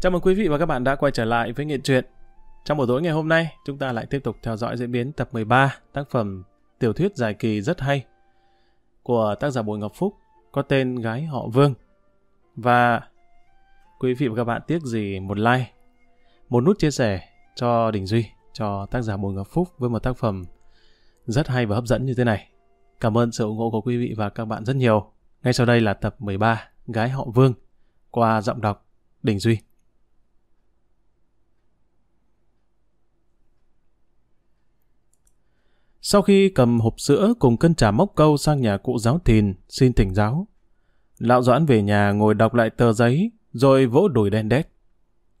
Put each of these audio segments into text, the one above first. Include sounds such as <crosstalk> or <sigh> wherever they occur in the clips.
Chào mừng quý vị và các bạn đã quay trở lại với Nghệ truyện. Trong buổi tối ngày hôm nay, chúng ta lại tiếp tục theo dõi diễn biến tập 13 tác phẩm tiểu thuyết dài kỳ rất hay của tác giả Bùi Ngọc Phúc có tên Gái họ Vương. Và quý vị và các bạn tiếc gì một like, một nút chia sẻ cho Đình Duy, cho tác giả Bùi Ngọc Phúc với một tác phẩm rất hay và hấp dẫn như thế này. Cảm ơn sự ủng hộ của quý vị và các bạn rất nhiều. Ngay sau đây là tập 13 Gái họ Vương qua giọng đọc Đình Duy. Sau khi cầm hộp sữa cùng cân trà mốc câu sang nhà cụ giáo thìn xin thỉnh giáo, Lão Doãn về nhà ngồi đọc lại tờ giấy rồi vỗ đùi đen đét.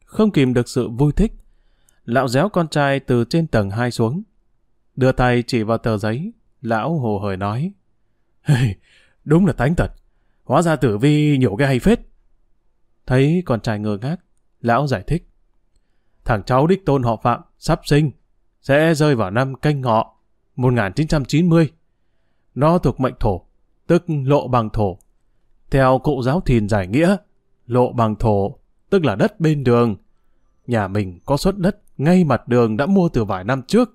Không kìm được sự vui thích, lão déo con trai từ trên tầng hai xuống. Đưa tay chỉ vào tờ giấy, lão hồ hởi nói. Hey, đúng là tánh tật hóa ra tử vi nhổ cái hay phết. Thấy con trai ngơ ngác, lão giải thích. Thằng cháu đích tôn họ Phạm, sắp sinh, sẽ rơi vào năm canh ngọ 1990. Nó thuộc mệnh thổ, tức lộ bằng thổ. Theo cụ giáo thìn giải nghĩa, lộ bằng thổ, tức là đất bên đường. Nhà mình có suất đất ngay mặt đường đã mua từ vài năm trước.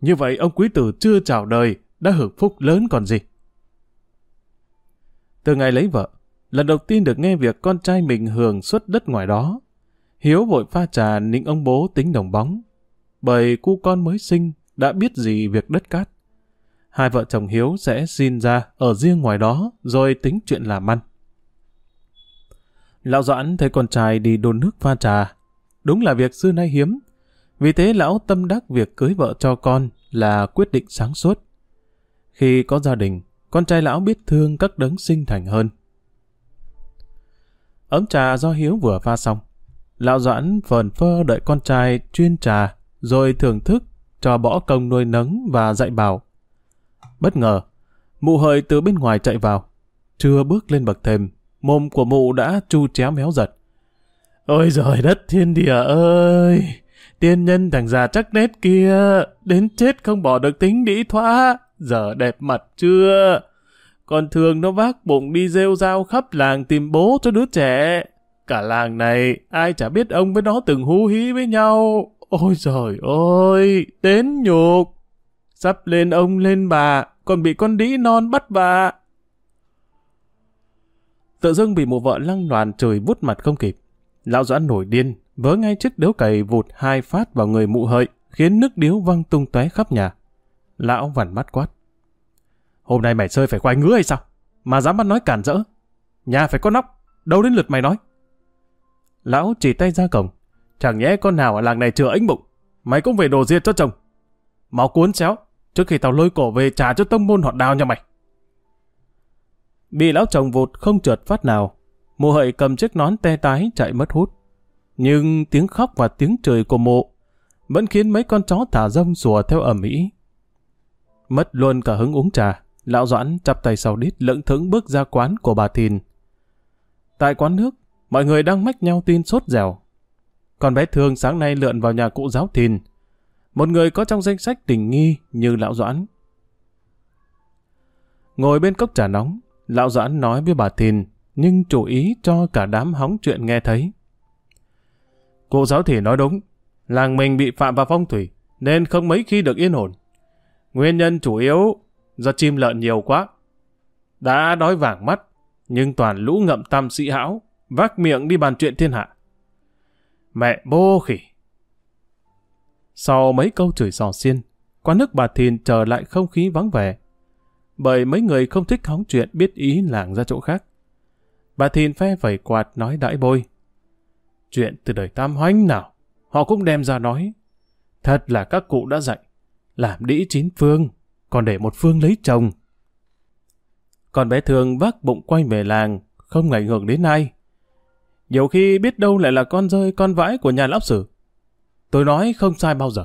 Như vậy ông quý tử chưa chào đời, đã hưởng phúc lớn còn gì. Từ ngày lấy vợ, lần đầu tiên được nghe việc con trai mình hưởng suất đất ngoài đó. Hiếu vội pha trà nịnh ông bố tính đồng bóng. Bởi cu con mới sinh đã biết gì việc đất cát. Hai vợ chồng Hiếu sẽ xin ra ở riêng ngoài đó rồi tính chuyện làm ăn. Lão Doãn thấy con trai đi đồn nước pha trà. Đúng là việc xưa nay hiếm. Vì thế lão tâm đắc việc cưới vợ cho con là quyết định sáng suốt. Khi có gia đình, con trai lão biết thương các đấng sinh thành hơn. Ấm trà do Hiếu vừa pha xong. Lão Doãn phờn phơ đợi con trai chuyên trà rồi thưởng thức cho bỏ công nuôi nấng và dạy bảo. Bất ngờ, mụ hợi từ bên ngoài chạy vào. Chưa bước lên bậc thềm, mồm của mụ đã chu chéo méo giật. Ôi giời đất thiên địa ơi! Tiên nhân thằng già chắc nét kia, đến chết không bỏ được tính đĩ thoa, giờ đẹp mặt chưa? Còn thường nó vác bụng đi rêu rao khắp làng tìm bố cho đứa trẻ. Cả làng này, ai chả biết ông với nó từng hú hí với nhau. Ôi trời ơi, đến nhục. Sắp lên ông lên bà, còn bị con đĩ non bắt bà. Tự dưng bị một vợ lăng loàn trời vút mặt không kịp. Lão Doãn nổi điên, vớ ngay chiếc điếu cày vụt hai phát vào người mụ hợi, khiến nước điếu văng tung tóe khắp nhà. Lão vằn mắt quát. Hôm nay mày chơi phải quay ngứa hay sao? Mà dám bắt nói cản rỡ. Nhà phải có nóc, đâu đến lượt mày nói. Lão chỉ tay ra cổng. Chẳng nhẽ con nào ở làng này chừa ánh bụng. Mày cũng về đồ diệt cho chồng. Máu cuốn xéo, trước khi tao lôi cổ về trả cho tông môn họ đào nha mày. Bị lão chồng vụt không trượt phát nào. Mụ hợi cầm chiếc nón te tái chạy mất hút. Nhưng tiếng khóc và tiếng trời của mụ vẫn khiến mấy con chó thả rông sủa theo ẩm mỹ. Mất luôn cả hứng uống trà, lão Doãn chắp tay sau đít lững thững bước ra quán của bà Thìn. Tại quán nước, mọi người đang mách nhau tin sốt dẻo. Con bé Thương sáng nay lượn vào nhà cụ giáo Thìn. Một người có trong danh sách tình nghi như lão Doãn. Ngồi bên cốc trà nóng, lão Doãn nói với bà Thìn, nhưng chủ ý cho cả đám hóng chuyện nghe thấy. Cụ giáo Thìn nói đúng, làng mình bị phạm vào phong thủy, nên không mấy khi được yên ổn. Nguyên nhân chủ yếu do chim lợn nhiều quá. Đã đói vàng mắt, nhưng toàn lũ ngậm tâm sĩ hão, vác miệng đi bàn chuyện thiên hạ. Mẹ bô khỉ! Sau mấy câu chửi sò xiên, quán nước bà Thìn trở lại không khí vắng vẻ. Bởi mấy người không thích hóng chuyện biết ý làng ra chỗ khác. Bà Thìn phe vẩy quạt nói đãi bôi. Chuyện từ đời tam hoánh nào, họ cũng đem ra nói. Thật là các cụ đã dạy làm đĩ chín phương, còn để một phương lấy chồng. Còn bé thường vác bụng quay về làng, không ngày hưởng đến ai. Nhiều khi biết đâu lại là con rơi con vãi của nhà lão sử. Tôi nói không sai bao giờ.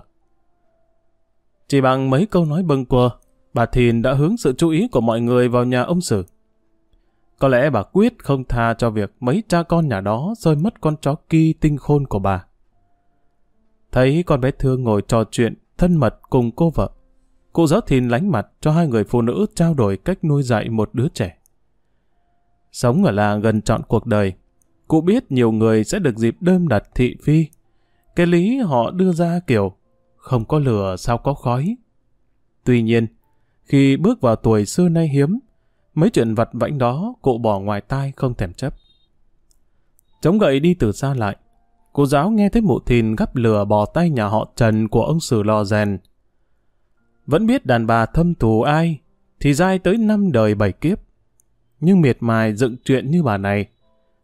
Chỉ bằng mấy câu nói bâng quơ, bà Thìn đã hướng sự chú ý của mọi người vào nhà ông Sử. Có lẽ bà quyết không tha cho việc mấy cha con nhà đó rơi mất con chó kỳ tinh khôn của bà. Thấy con bé Thương ngồi trò chuyện thân mật cùng cô vợ. Cụ giáo thìn lánh mặt cho hai người phụ nữ trao đổi cách nuôi dạy một đứa trẻ. Sống ở làng gần trọn cuộc đời, Cụ biết nhiều người sẽ được dịp đơm đặt thị phi. Cái lý họ đưa ra kiểu không có lửa sao có khói. Tuy nhiên, khi bước vào tuổi xưa nay hiếm, mấy chuyện vặt vãnh đó cụ bỏ ngoài tai không thèm chấp. Chống gậy đi từ xa lại, cô giáo nghe thấy mụ thìn gắp lửa bò tay nhà họ Trần của ông Sử Lò Rèn. Vẫn biết đàn bà thâm thù ai, thì dai tới năm đời bảy kiếp. Nhưng miệt mài dựng chuyện như bà này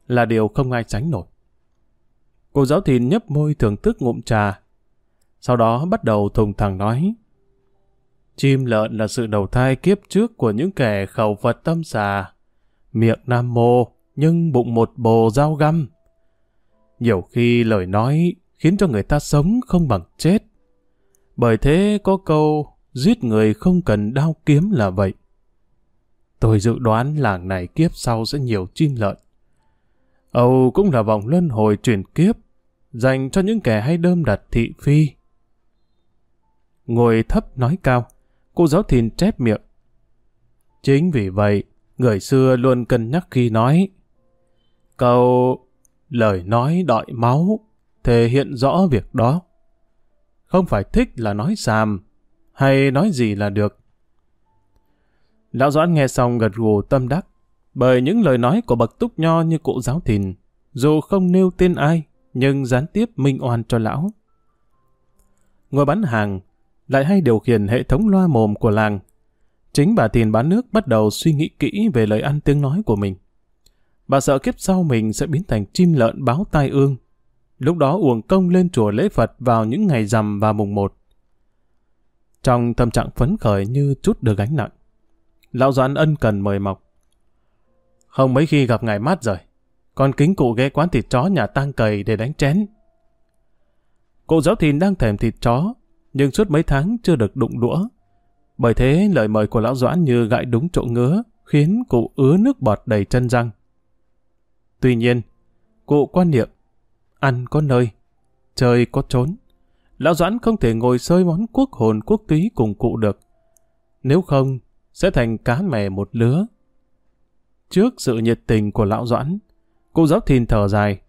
là điều không ai tránh nổi. Cô giáo thìn nhấp môi thưởng thức ngụm trà, sau đó bắt đầu thùng thẳng nói. Chim lợn là sự đầu thai kiếp trước của những kẻ khẩu Phật tâm xà. Miệng nam mô, nhưng bụng một bồ dao găm. Nhiều khi lời nói khiến cho người ta sống không bằng chết. Bởi thế có câu giết người không cần đao kiếm là vậy. Tôi dự đoán làng này kiếp sau sẽ nhiều chim lợn. Âu cũng là vòng luân hồi chuyển kiếp, dành cho những kẻ hay đơm đặt thị phi. Ngồi thấp nói cao, cô giáo thìn chép miệng. Chính vì vậy, người xưa luôn cân nhắc khi nói. Câu lời nói đọi máu thể hiện rõ việc đó. Không phải thích là nói xàm, hay nói gì là được. Lão Doãn nghe xong gật gù tâm đắc, bởi những lời nói của bậc túc nho như cụ giáo thìn, dù không nêu tên ai, nhưng gián tiếp minh oan cho lão. Ngồi bán hàng, lại hay điều khiển hệ thống loa mồm của làng. Chính bà thìn bán nước bắt đầu suy nghĩ kỹ về lời ăn tiếng nói của mình. Bà sợ kiếp sau mình sẽ biến thành chim lợn báo tai ương. Lúc đó uổng công lên chùa lễ Phật vào những ngày rằm và mùng một. Trong tâm trạng phấn khởi như chút được gánh nặng. Lão Doãn ân cần mời mọc. Không mấy khi gặp ngài mát rồi. Con kính cụ ghé quán thịt chó nhà tang cầy để đánh chén. Cụ giáo thìn đang thèm thịt chó, nhưng suốt mấy tháng chưa được đụng đũa. Bởi thế lời mời của lão Doãn như gãi đúng chỗ ngứa, khiến cụ ứa nước bọt đầy chân răng. Tuy nhiên, cụ quan niệm, ăn có nơi, chơi có trốn. Lão Doãn không thể ngồi sơi món quốc hồn quốc túy cùng cụ được. Nếu không, sẽ thành cá mè một lứa. Trước sự nhiệt tình của lão Doãn, cô giáo thìn thở dài.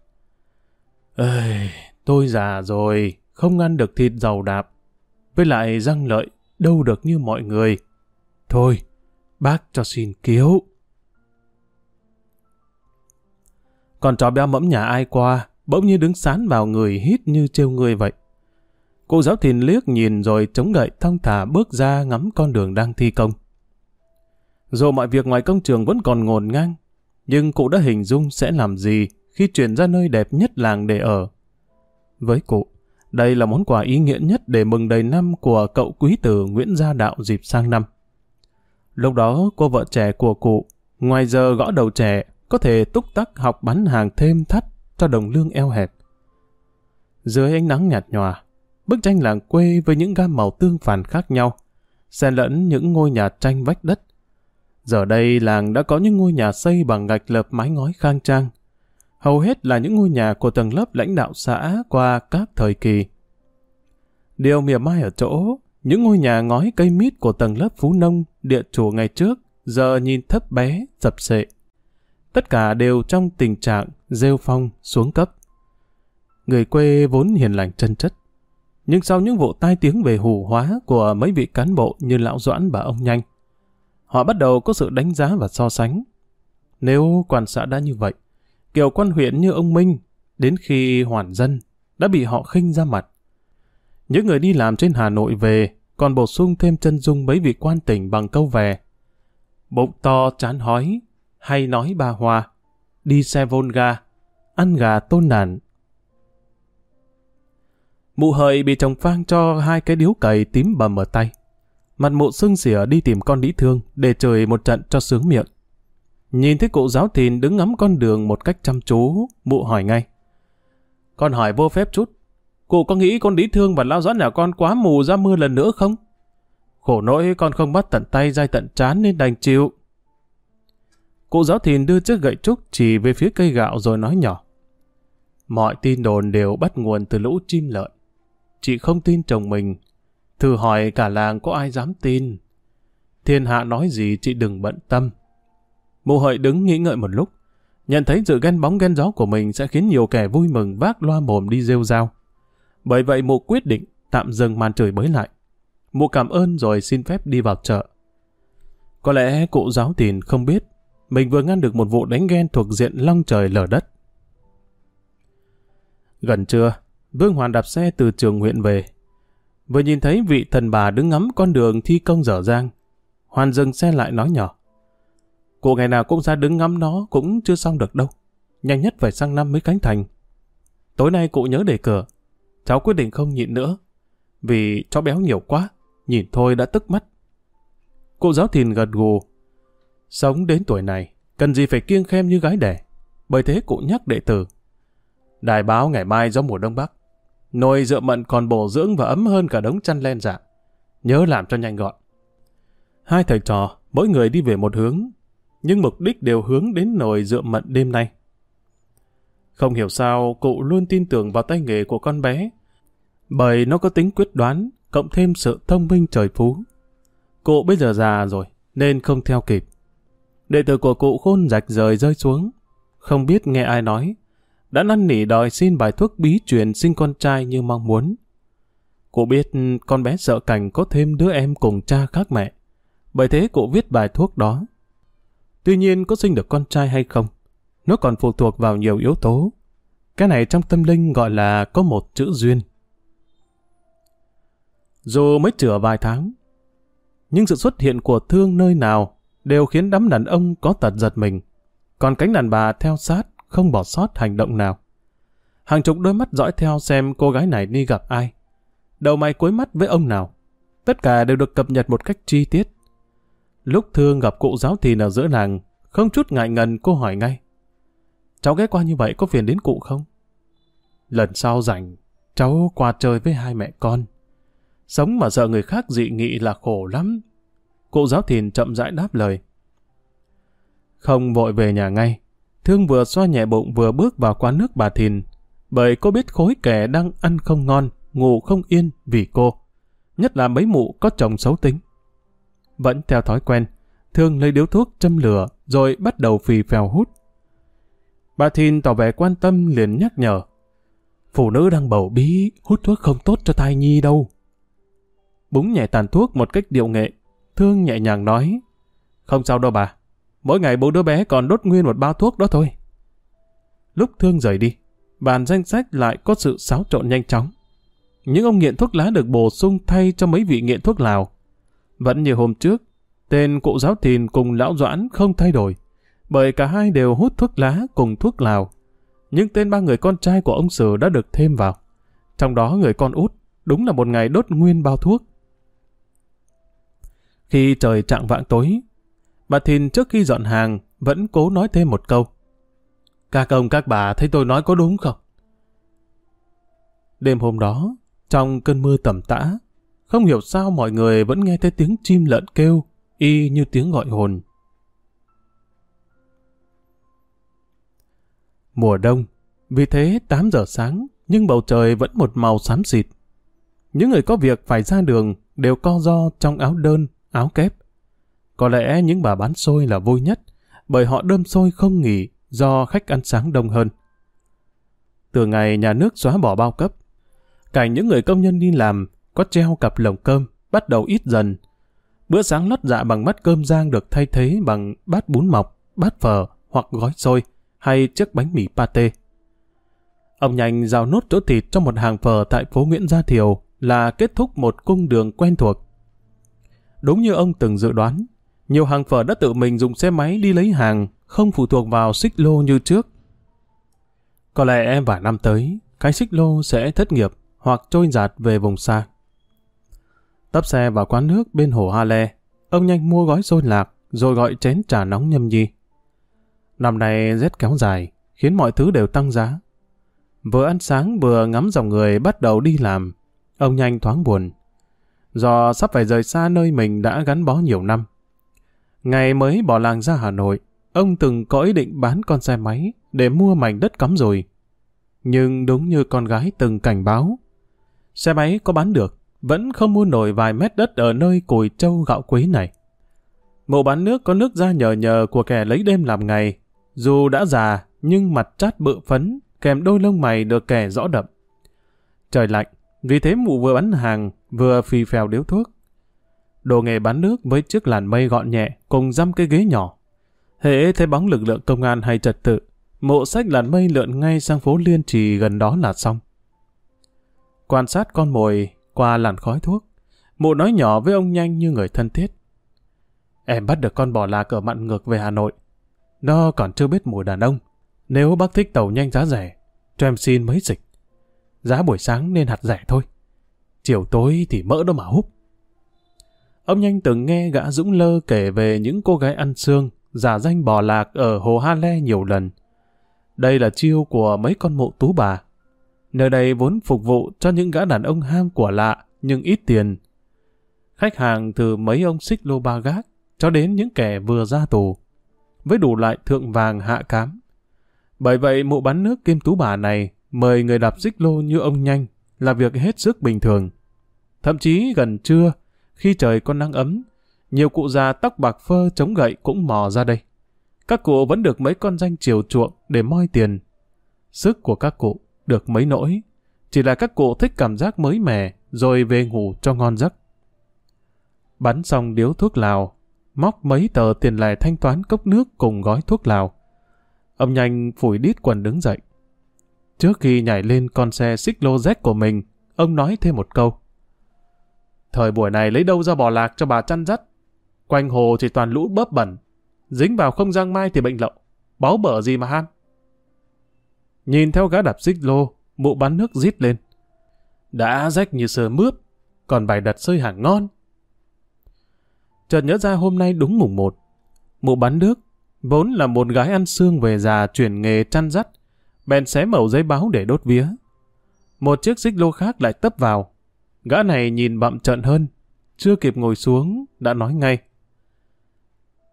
Ơi, tôi già rồi, không ăn được thịt giàu đạp. Với lại răng lợi, đâu được như mọi người. Thôi, bác cho xin kiếu. Còn chó béo mẫm nhà ai qua, bỗng như đứng sán vào người hít như trêu người vậy. Cô giáo thìn liếc nhìn rồi chống gậy thong thả bước ra ngắm con đường đang thi công. Dù mọi việc ngoài công trường vẫn còn ngổn ngang, nhưng cụ đã hình dung sẽ làm gì khi chuyển ra nơi đẹp nhất làng để ở. Với cụ, đây là món quà ý nghĩa nhất để mừng đầy năm của cậu quý tử Nguyễn Gia Đạo dịp sang năm. Lúc đó, cô vợ trẻ của cụ, ngoài giờ gõ đầu trẻ, có thể túc tắc học bán hàng thêm thắt cho đồng lương eo hẹp. Dưới ánh nắng nhạt nhòa, bức tranh làng quê với những gam màu tương phản khác nhau, xen lẫn những ngôi nhà tranh vách đất. Giờ đây làng đã có những ngôi nhà xây bằng gạch lợp mái ngói khang trang, hầu hết là những ngôi nhà của tầng lớp lãnh đạo xã qua các thời kỳ. Điều mỉa mai ở chỗ, những ngôi nhà ngói cây mít của tầng lớp phú nông, địa chủ ngày trước, giờ nhìn thấp bé, dập sệ. Tất cả đều trong tình trạng rêu phong, xuống cấp. Người quê vốn hiền lành chân chất. Nhưng sau những vụ tai tiếng về hủ hóa của mấy vị cán bộ như Lão Doãn và ông Nhanh, họ bắt đầu có sự đánh giá và so sánh. Nếu quan xã đã như vậy, kiểu quan huyện như ông Minh, đến khi hoàn dân, đã bị họ khinh ra mặt. Những người đi làm trên Hà Nội về còn bổ sung thêm chân dung mấy vị quan tỉnh bằng câu về. Bụng to chán hói, hay nói ba hoa, đi xe Volga, ăn gà tôn nản. Mụ hợi bị chồng phang cho hai cái điếu cày tím bầm ở tay. Mặt mụ sưng xỉa đi tìm con đĩ thương để trời một trận cho sướng miệng. Nhìn thấy cụ giáo thìn đứng ngắm con đường một cách chăm chú, mụ hỏi ngay. Con hỏi vô phép chút, cụ có nghĩ con đĩ thương và lao doãn nhà con quá mù ra mưa lần nữa không? Khổ nỗi con không bắt tận tay dai tận chán nên đành chịu. Cụ giáo thìn đưa chiếc gậy trúc chỉ về phía cây gạo rồi nói nhỏ. Mọi tin đồn đều bắt nguồn từ lũ chim lợn. Chị không tin chồng mình. Thử hỏi cả làng có ai dám tin. Thiên hạ nói gì chị đừng bận tâm. Mụ hợi đứng nghĩ ngợi một lúc. Nhận thấy sự ghen bóng ghen gió của mình sẽ khiến nhiều kẻ vui mừng vác loa mồm đi rêu rao. Bởi vậy mụ quyết định tạm dừng màn chửi bới lại. Mụ cảm ơn rồi xin phép đi vào chợ. Có lẽ cụ giáo tiền không biết mình vừa ngăn được một vụ đánh ghen thuộc diện long trời lở đất. Gần trưa, Vương Hoàn đạp xe từ trường huyện về. Vừa nhìn thấy vị thần bà đứng ngắm con đường thi công dở dang. Hoàn dừng xe lại nói nhỏ. Cụ ngày nào cũng ra đứng ngắm nó cũng chưa xong được đâu. Nhanh nhất phải sang năm mới cánh thành. Tối nay cụ nhớ để cửa. Cháu quyết định không nhịn nữa. Vì cháu béo nhiều quá, nhìn thôi đã tức mắt. Cụ giáo thìn gật gù. Sống đến tuổi này, cần gì phải kiêng khem như gái đẻ. Bởi thế cụ nhắc đệ tử. Đài báo ngày mai gió mùa đông bắc. Nồi dựa mận còn bổ dưỡng và ấm hơn cả đống chăn len dạ. Nhớ làm cho nhanh gọn. Hai thầy trò, mỗi người đi về một hướng, nhưng mục đích đều hướng đến nồi dựa mận đêm nay. Không hiểu sao cụ luôn tin tưởng vào tay nghề của con bé, bởi nó có tính quyết đoán, cộng thêm sự thông minh trời phú. Cụ bây giờ già rồi, nên không theo kịp. Đệ tử của cụ khôn rạch rời rơi xuống, không biết nghe ai nói, đã năn nỉ đòi xin bài thuốc bí truyền sinh con trai như mong muốn. Cụ biết con bé sợ cảnh có thêm đứa em cùng cha khác mẹ, bởi thế cụ viết bài thuốc đó. Tuy nhiên có sinh được con trai hay không, nó còn phụ thuộc vào nhiều yếu tố. Cái này trong tâm linh gọi là có một chữ duyên. Dù mới chữa vài tháng, nhưng sự xuất hiện của thương nơi nào đều khiến đám đàn ông có tật giật mình. Còn cánh đàn bà theo sát, không bỏ sót hành động nào. Hàng chục đôi mắt dõi theo xem cô gái này đi gặp ai. Đầu mày cuối mắt với ông nào. Tất cả đều được cập nhật một cách chi tiết. Lúc thương gặp cụ giáo thìn ở giữa làng, không chút ngại ngần cô hỏi ngay. Cháu ghé qua như vậy có phiền đến cụ không? Lần sau rảnh, cháu qua chơi với hai mẹ con. Sống mà sợ người khác dị nghị là khổ lắm. Cụ giáo thìn chậm rãi đáp lời. Không vội về nhà ngay. Thương vừa xoa nhẹ bụng vừa bước vào quán nước bà thìn. Bởi cô biết khối kẻ đang ăn không ngon, ngủ không yên vì cô. Nhất là mấy mụ có chồng xấu tính. Vẫn theo thói quen, Thương lấy điếu thuốc châm lửa rồi bắt đầu phì phèo hút. Bà Thìn tỏ vẻ quan tâm liền nhắc nhở. Phụ nữ đang bầu bí, hút thuốc không tốt cho thai nhi đâu. Búng nhẹ tàn thuốc một cách điệu nghệ, Thương nhẹ nhàng nói. Không sao đâu bà, mỗi ngày bố đứa bé còn đốt nguyên một bao thuốc đó thôi. Lúc Thương rời đi, bàn danh sách lại có sự xáo trộn nhanh chóng. Những ông nghiện thuốc lá được bổ sung thay cho mấy vị nghiện thuốc lào. Vẫn như hôm trước, tên cụ giáo thìn cùng lão doãn không thay đổi, bởi cả hai đều hút thuốc lá cùng thuốc lào. Nhưng tên ba người con trai của ông Sử đã được thêm vào. Trong đó người con út, đúng là một ngày đốt nguyên bao thuốc. Khi trời trạng vạng tối, bà Thìn trước khi dọn hàng vẫn cố nói thêm một câu. Các ông các bà thấy tôi nói có đúng không? Đêm hôm đó, trong cơn mưa tầm tã, không hiểu sao mọi người vẫn nghe thấy tiếng chim lợn kêu, y như tiếng gọi hồn. Mùa đông, vì thế 8 giờ sáng, nhưng bầu trời vẫn một màu xám xịt. Những người có việc phải ra đường đều co do trong áo đơn, áo kép. Có lẽ những bà bán xôi là vui nhất, bởi họ đơm xôi không nghỉ do khách ăn sáng đông hơn. Từ ngày nhà nước xóa bỏ bao cấp, cảnh những người công nhân đi làm có treo cặp lồng cơm, bắt đầu ít dần. Bữa sáng lót dạ bằng bát cơm rang được thay thế bằng bát bún mọc, bát phở hoặc gói xôi hay chiếc bánh mì pate. Ông nhanh rào nốt chỗ thịt trong một hàng phở tại phố Nguyễn Gia Thiều là kết thúc một cung đường quen thuộc. Đúng như ông từng dự đoán, nhiều hàng phở đã tự mình dùng xe máy đi lấy hàng, không phụ thuộc vào xích lô như trước. Có lẽ vài năm tới, cái xích lô sẽ thất nghiệp hoặc trôi giạt về vùng xa. Tấp xe vào quán nước bên hồ Ha Le, ông nhanh mua gói xôi lạc, rồi gọi chén trà nóng nhâm nhi. Năm nay rét kéo dài, khiến mọi thứ đều tăng giá. Vừa ăn sáng vừa ngắm dòng người bắt đầu đi làm, ông nhanh thoáng buồn. Do sắp phải rời xa nơi mình đã gắn bó nhiều năm. Ngày mới bỏ làng ra Hà Nội, ông từng có ý định bán con xe máy để mua mảnh đất cắm rồi. Nhưng đúng như con gái từng cảnh báo, xe máy có bán được, vẫn không mua nổi vài mét đất ở nơi cùi châu gạo quế này. Mộ bán nước có nước da nhờ nhờ của kẻ lấy đêm làm ngày, Dù đã già, nhưng mặt chát bự phấn, kèm đôi lông mày được kẻ rõ đậm. Trời lạnh, vì thế mụ vừa bán hàng, vừa phì phèo điếu thuốc. Đồ nghề bán nước với chiếc làn mây gọn nhẹ, cùng dăm cái ghế nhỏ. Hễ thấy bóng lực lượng công an hay trật tự, mộ sách làn mây lượn ngay sang phố Liên Trì gần đó là xong. Quan sát con mồi qua làn khói thuốc, mụ nói nhỏ với ông nhanh như người thân thiết. Em bắt được con bò lạc ở mặn ngược về Hà Nội. Nó còn chưa biết mùi đàn ông. Nếu bác thích tàu nhanh giá rẻ, cho em xin mấy dịch. Giá buổi sáng nên hạt rẻ thôi. Chiều tối thì mỡ đó mà húp. Ông nhanh từng nghe gã Dũng Lơ kể về những cô gái ăn xương, giả danh bò lạc ở Hồ Ha Le nhiều lần. Đây là chiêu của mấy con mụ tú bà. Nơi đây vốn phục vụ cho những gã đàn ông ham của lạ, nhưng ít tiền. Khách hàng từ mấy ông xích lô ba gác, cho đến những kẻ vừa ra tù, với đủ loại thượng vàng hạ cám. Bởi vậy mụ bán nước kim tú bà này mời người đạp xích lô như ông nhanh là việc hết sức bình thường. Thậm chí gần trưa, khi trời còn nắng ấm, nhiều cụ già tóc bạc phơ chống gậy cũng mò ra đây. Các cụ vẫn được mấy con danh chiều chuộng để moi tiền. Sức của các cụ được mấy nỗi, chỉ là các cụ thích cảm giác mới mẻ rồi về ngủ cho ngon giấc. Bắn xong điếu thuốc lào, móc mấy tờ tiền lẻ thanh toán cốc nước cùng gói thuốc lào. Ông nhanh phủi đít quần đứng dậy. Trước khi nhảy lên con xe xích lô Z của mình, ông nói thêm một câu. Thời buổi này lấy đâu ra bò lạc cho bà chăn dắt. Quanh hồ chỉ toàn lũ bớp bẩn. Dính vào không giang mai thì bệnh lậu. Báo bở gì mà ham. Nhìn theo gã đạp xích lô, mụ bắn nước rít lên. Đã rách như sờ mướp, còn bài đặt sơi hàng ngon. Chợt nhớ ra hôm nay đúng mùng một. Mụ bắn nước, vốn là một gái ăn xương về già chuyển nghề chăn dắt, bèn xé mẩu giấy báo để đốt vía. Một chiếc xích lô khác lại tấp vào. Gã này nhìn bậm trận hơn, chưa kịp ngồi xuống, đã nói ngay.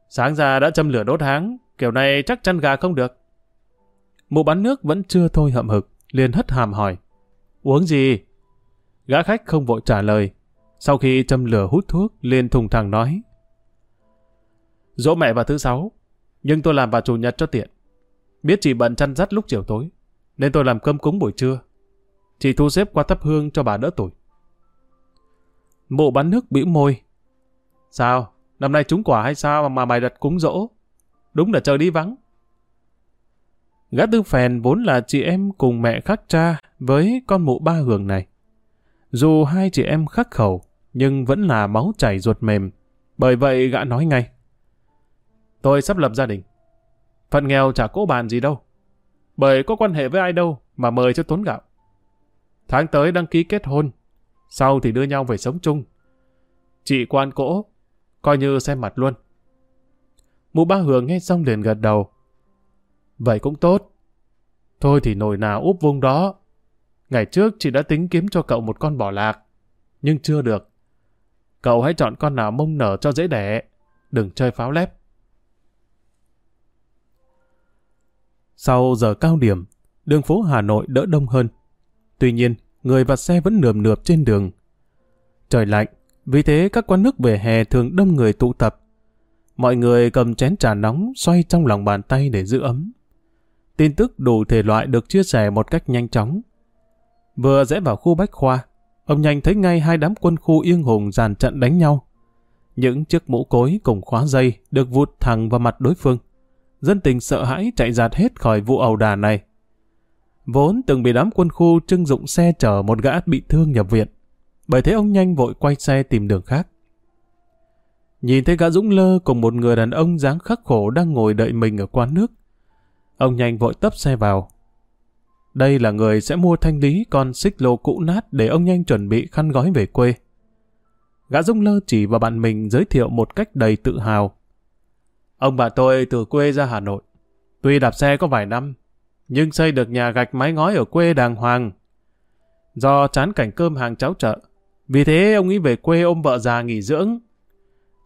Sáng ra đã châm lửa đốt háng, kiểu này chắc chăn gà không được. Mụ bắn nước vẫn chưa thôi hậm hực, liền hất hàm hỏi. Uống gì? Gã khách không vội trả lời. Sau khi châm lửa hút thuốc, liền thùng thẳng nói. Dỗ mẹ vào thứ sáu, nhưng tôi làm vào chủ nhật cho tiện. Biết chị bận chăn dắt lúc chiều tối, nên tôi làm cơm cúng buổi trưa. Chị thu xếp qua thắp hương cho bà đỡ tuổi. Mụ bắn nước bĩu môi. Sao? Năm nay trúng quả hay sao mà mày đặt cúng dỗ? Đúng là trời đi vắng. Gã tư phèn vốn là chị em cùng mẹ khác cha với con mụ ba hường này. Dù hai chị em khắc khẩu, nhưng vẫn là máu chảy ruột mềm. Bởi vậy gã nói ngay. Tôi sắp lập gia đình. Phận nghèo chả cố bàn gì đâu. Bởi có quan hệ với ai đâu mà mời cho tốn gạo. Tháng tới đăng ký kết hôn, sau thì đưa nhau về sống chung. Chị quan cỗ, coi như xem mặt luôn. Mụ ba hường nghe xong liền gật đầu. Vậy cũng tốt. Thôi thì nồi nào úp vung đó. Ngày trước chị đã tính kiếm cho cậu một con bò lạc, nhưng chưa được. Cậu hãy chọn con nào mông nở cho dễ đẻ, đừng chơi pháo lép. Sau giờ cao điểm, đường phố Hà Nội đỡ đông hơn. Tuy nhiên, người và xe vẫn nườm nượp trên đường. Trời lạnh, vì thế các quán nước về hè thường đông người tụ tập. Mọi người cầm chén trà nóng xoay trong lòng bàn tay để giữ ấm. Tin tức đủ thể loại được chia sẻ một cách nhanh chóng. Vừa rẽ vào khu Bách Khoa, ông nhanh thấy ngay hai đám quân khu yên hùng dàn trận đánh nhau. Những chiếc mũ cối cùng khóa dây được vụt thẳng vào mặt đối phương. Dân tình sợ hãi chạy giạt hết khỏi vụ ẩu đà này. Vốn từng bị đám quân khu trưng dụng xe chở một gã bị thương nhập viện. Bởi thế ông nhanh vội quay xe tìm đường khác. Nhìn thấy gã Dũng Lơ cùng một người đàn ông dáng khắc khổ đang ngồi đợi mình ở quán nước. Ông nhanh vội tấp xe vào. Đây là người sẽ mua thanh lý con xích lô cũ nát để ông nhanh chuẩn bị khăn gói về quê. Gã Dũng Lơ chỉ vào bạn mình giới thiệu một cách đầy tự hào. Ông bà tôi từ quê ra Hà Nội. Tuy đạp xe có vài năm, nhưng xây được nhà gạch mái ngói ở quê đàng hoàng. Do chán cảnh cơm hàng cháo chợ, vì thế ông ấy về quê ôm vợ già nghỉ dưỡng.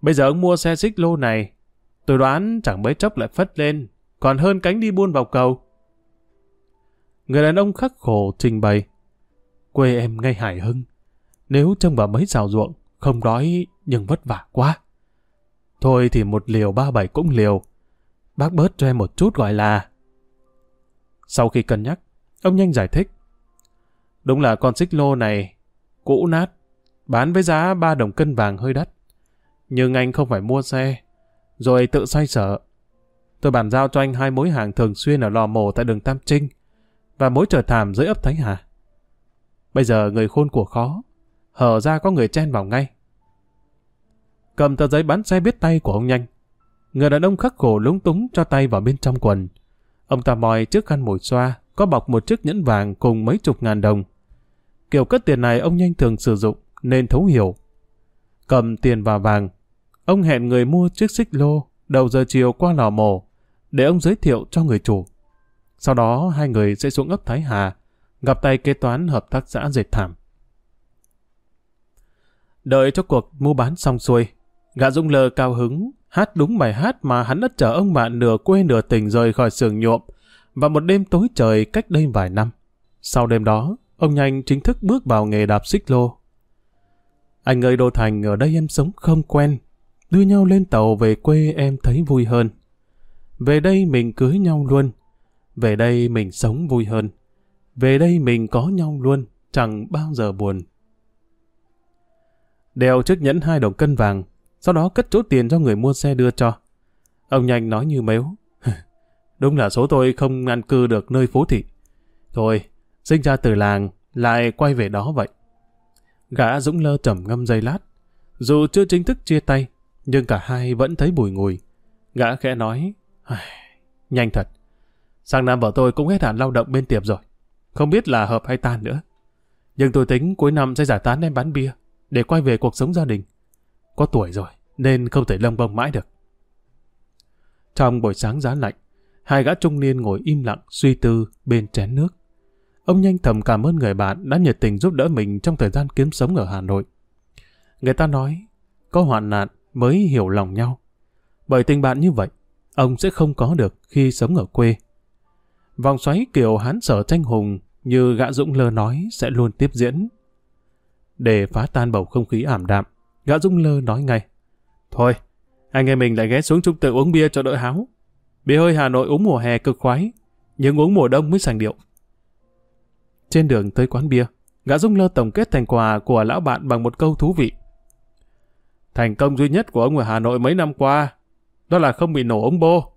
Bây giờ ông mua xe xích lô này, tôi đoán chẳng mấy chốc lại phất lên, còn hơn cánh đi buôn vào cầu. Người đàn ông khắc khổ trình bày. Quê em ngay Hải Hưng, nếu trông vào mấy xào ruộng, không đói nhưng vất vả quá. Thôi thì một liều ba bảy cũng liều. bác bớt cho em một chút gọi là... Sau khi cân nhắc, ông nhanh giải thích. Đúng là con xích lô này cũ nát, bán với giá 3 đồng cân vàng hơi đắt. Nhưng anh không phải mua xe, rồi tự xoay sở. Tôi bàn giao cho anh hai mối hàng thường xuyên ở lò mổ tại đường Tam Trinh và mối trở thảm dưới ấp Thánh Hà. Bây giờ người khôn của khó, hở ra có người chen vào ngay. Cầm tờ giấy bán xe biết tay của ông nhanh. Người đàn ông khắc khổ lúng túng cho tay vào bên trong quần. Ông ta moi trước khăn mồi xoa, có bọc một chiếc nhẫn vàng cùng mấy chục ngàn đồng. Kiểu cất tiền này ông nhanh thường sử dụng, nên thấu hiểu. Cầm tiền và vàng, ông hẹn người mua chiếc xích lô đầu giờ chiều qua lò mổ, để ông giới thiệu cho người chủ. Sau đó hai người sẽ xuống ấp Thái Hà, gặp tay kế toán hợp tác xã dệt thảm. Đợi cho cuộc mua bán xong xuôi, gã Dung Lơ cao hứng, hát đúng bài hát mà hắn đã chở ông bạn nửa quê nửa tỉnh rời khỏi sườn nhuộm, và một đêm tối trời cách đây vài năm. Sau đêm đó, ông Nhanh chính thức bước vào nghề đạp xích lô. Anh ơi Đô Thành ở đây em sống không quen, đưa nhau lên tàu về quê em thấy vui hơn. Về đây mình cưới nhau luôn, về đây mình sống vui hơn. Về đây mình có nhau luôn, chẳng bao giờ buồn. Đeo chiếc nhẫn hai đồng cân vàng, sau đó cất chỗ tiền cho người mua xe đưa cho. Ông nhanh nói như mếu. <laughs> Đúng là số tôi không ăn cư được nơi phố thị. Thôi, sinh ra từ làng, lại quay về đó vậy. Gã Dũng lơ trầm ngâm giây lát. Dù chưa chính thức chia tay, nhưng cả hai vẫn thấy bùi ngùi. Gã khẽ nói, nhanh thật. Sang năm vợ tôi cũng hết hạn lao động bên tiệm rồi. Không biết là hợp hay tan nữa. Nhưng tôi tính cuối năm sẽ giải tán em bán bia, để quay về cuộc sống gia đình. Có tuổi rồi, nên không thể lông bông mãi được. Trong buổi sáng giá lạnh, hai gã trung niên ngồi im lặng suy tư bên chén nước. Ông nhanh thầm cảm ơn người bạn đã nhiệt tình giúp đỡ mình trong thời gian kiếm sống ở Hà Nội. Người ta nói, có hoạn nạn mới hiểu lòng nhau. Bởi tình bạn như vậy, ông sẽ không có được khi sống ở quê. Vòng xoáy kiểu hán sở tranh hùng như gã Dũng Lơ nói sẽ luôn tiếp diễn. Để phá tan bầu không khí ảm đạm, gã Dũng Lơ nói ngay. Thôi, anh em mình lại ghé xuống trung tự uống bia cho đỡ háo. Bia hơi Hà Nội uống mùa hè cực khoái, nhưng uống mùa đông mới sành điệu. Trên đường tới quán bia, gã Dung Lơ tổng kết thành quà của lão bạn bằng một câu thú vị. Thành công duy nhất của ông ở Hà Nội mấy năm qua, đó là không bị nổ ống bô.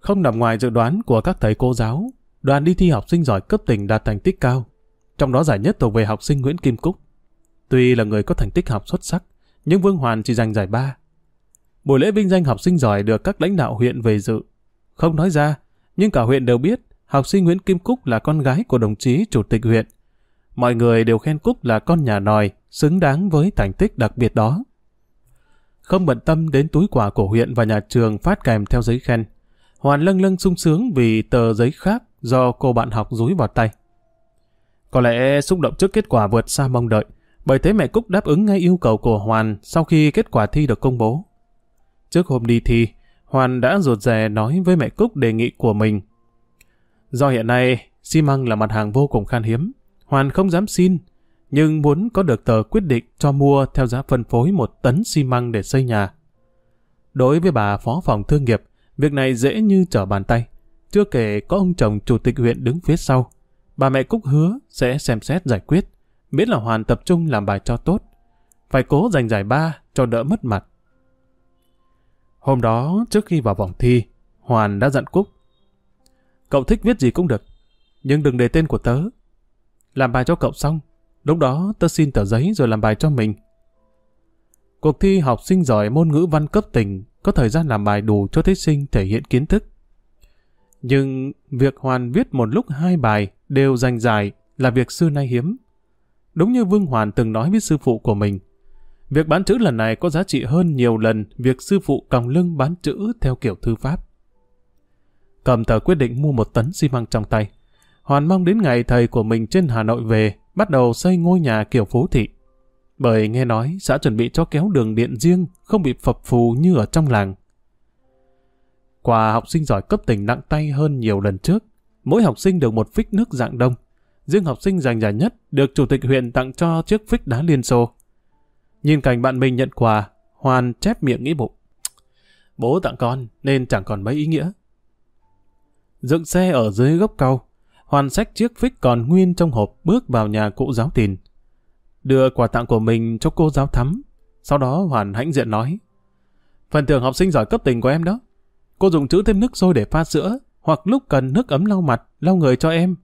Không nằm ngoài dự đoán của các thầy cô giáo, đoàn đi thi học sinh giỏi cấp tỉnh đạt thành tích cao. Trong đó giải nhất thuộc về học sinh Nguyễn Kim Cúc. Tuy là người có thành tích học xuất sắc, nhưng Vương Hoàn chỉ giành giải ba. Buổi lễ vinh danh học sinh giỏi được các lãnh đạo huyện về dự. Không nói ra, nhưng cả huyện đều biết học sinh Nguyễn Kim Cúc là con gái của đồng chí chủ tịch huyện. Mọi người đều khen Cúc là con nhà nòi, xứng đáng với thành tích đặc biệt đó. Không bận tâm đến túi quà của huyện và nhà trường phát kèm theo giấy khen. Hoàn lâng lâng sung sướng vì tờ giấy khác do cô bạn học dúi vào tay. Có lẽ xúc động trước kết quả vượt xa mong đợi, bởi thế mẹ Cúc đáp ứng ngay yêu cầu của Hoàn sau khi kết quả thi được công bố. Trước hôm đi thi, Hoàn đã ruột rè nói với mẹ Cúc đề nghị của mình. Do hiện nay, xi măng là mặt hàng vô cùng khan hiếm, Hoàn không dám xin, nhưng muốn có được tờ quyết định cho mua theo giá phân phối một tấn xi măng để xây nhà. Đối với bà phó phòng thương nghiệp, việc này dễ như trở bàn tay. Chưa kể có ông chồng chủ tịch huyện đứng phía sau. Bà mẹ Cúc hứa sẽ xem xét giải quyết, biết là Hoàn tập trung làm bài cho tốt. Phải cố giành giải ba cho đỡ mất mặt. Hôm đó, trước khi vào vòng thi, Hoàn đã dặn Cúc. Cậu thích viết gì cũng được, nhưng đừng để tên của tớ. Làm bài cho cậu xong, lúc đó tớ xin tờ giấy rồi làm bài cho mình. Cuộc thi học sinh giỏi môn ngữ văn cấp tỉnh có thời gian làm bài đủ cho thí sinh thể hiện kiến thức. Nhưng việc Hoàn viết một lúc hai bài đều dành dài là việc xưa nay hiếm. Đúng như Vương Hoàn từng nói với sư phụ của mình, Việc bán chữ lần này có giá trị hơn nhiều lần việc sư phụ còng lưng bán chữ theo kiểu thư pháp. Cầm tờ quyết định mua một tấn xi măng trong tay. Hoàn mong đến ngày thầy của mình trên Hà Nội về, bắt đầu xây ngôi nhà kiểu phố thị. Bởi nghe nói xã chuẩn bị cho kéo đường điện riêng, không bị phập phù như ở trong làng. Quà học sinh giỏi cấp tỉnh nặng tay hơn nhiều lần trước. Mỗi học sinh được một phích nước dạng đông. Riêng học sinh giành giải nhất được chủ tịch huyện tặng cho chiếc phích đá liên xô. Nhìn cảnh bạn mình nhận quà, Hoàn chép miệng nghĩ bụng. Bố tặng con nên chẳng còn mấy ý nghĩa. Dựng xe ở dưới gốc cao, Hoàn xách chiếc phích còn nguyên trong hộp bước vào nhà cụ giáo tiền. Đưa quà tặng của mình cho cô giáo thắm. Sau đó Hoàn hãnh diện nói. Phần thưởng học sinh giỏi cấp tỉnh của em đó. Cô dùng chữ thêm nước sôi để pha sữa, hoặc lúc cần nước ấm lau mặt, lau người cho em.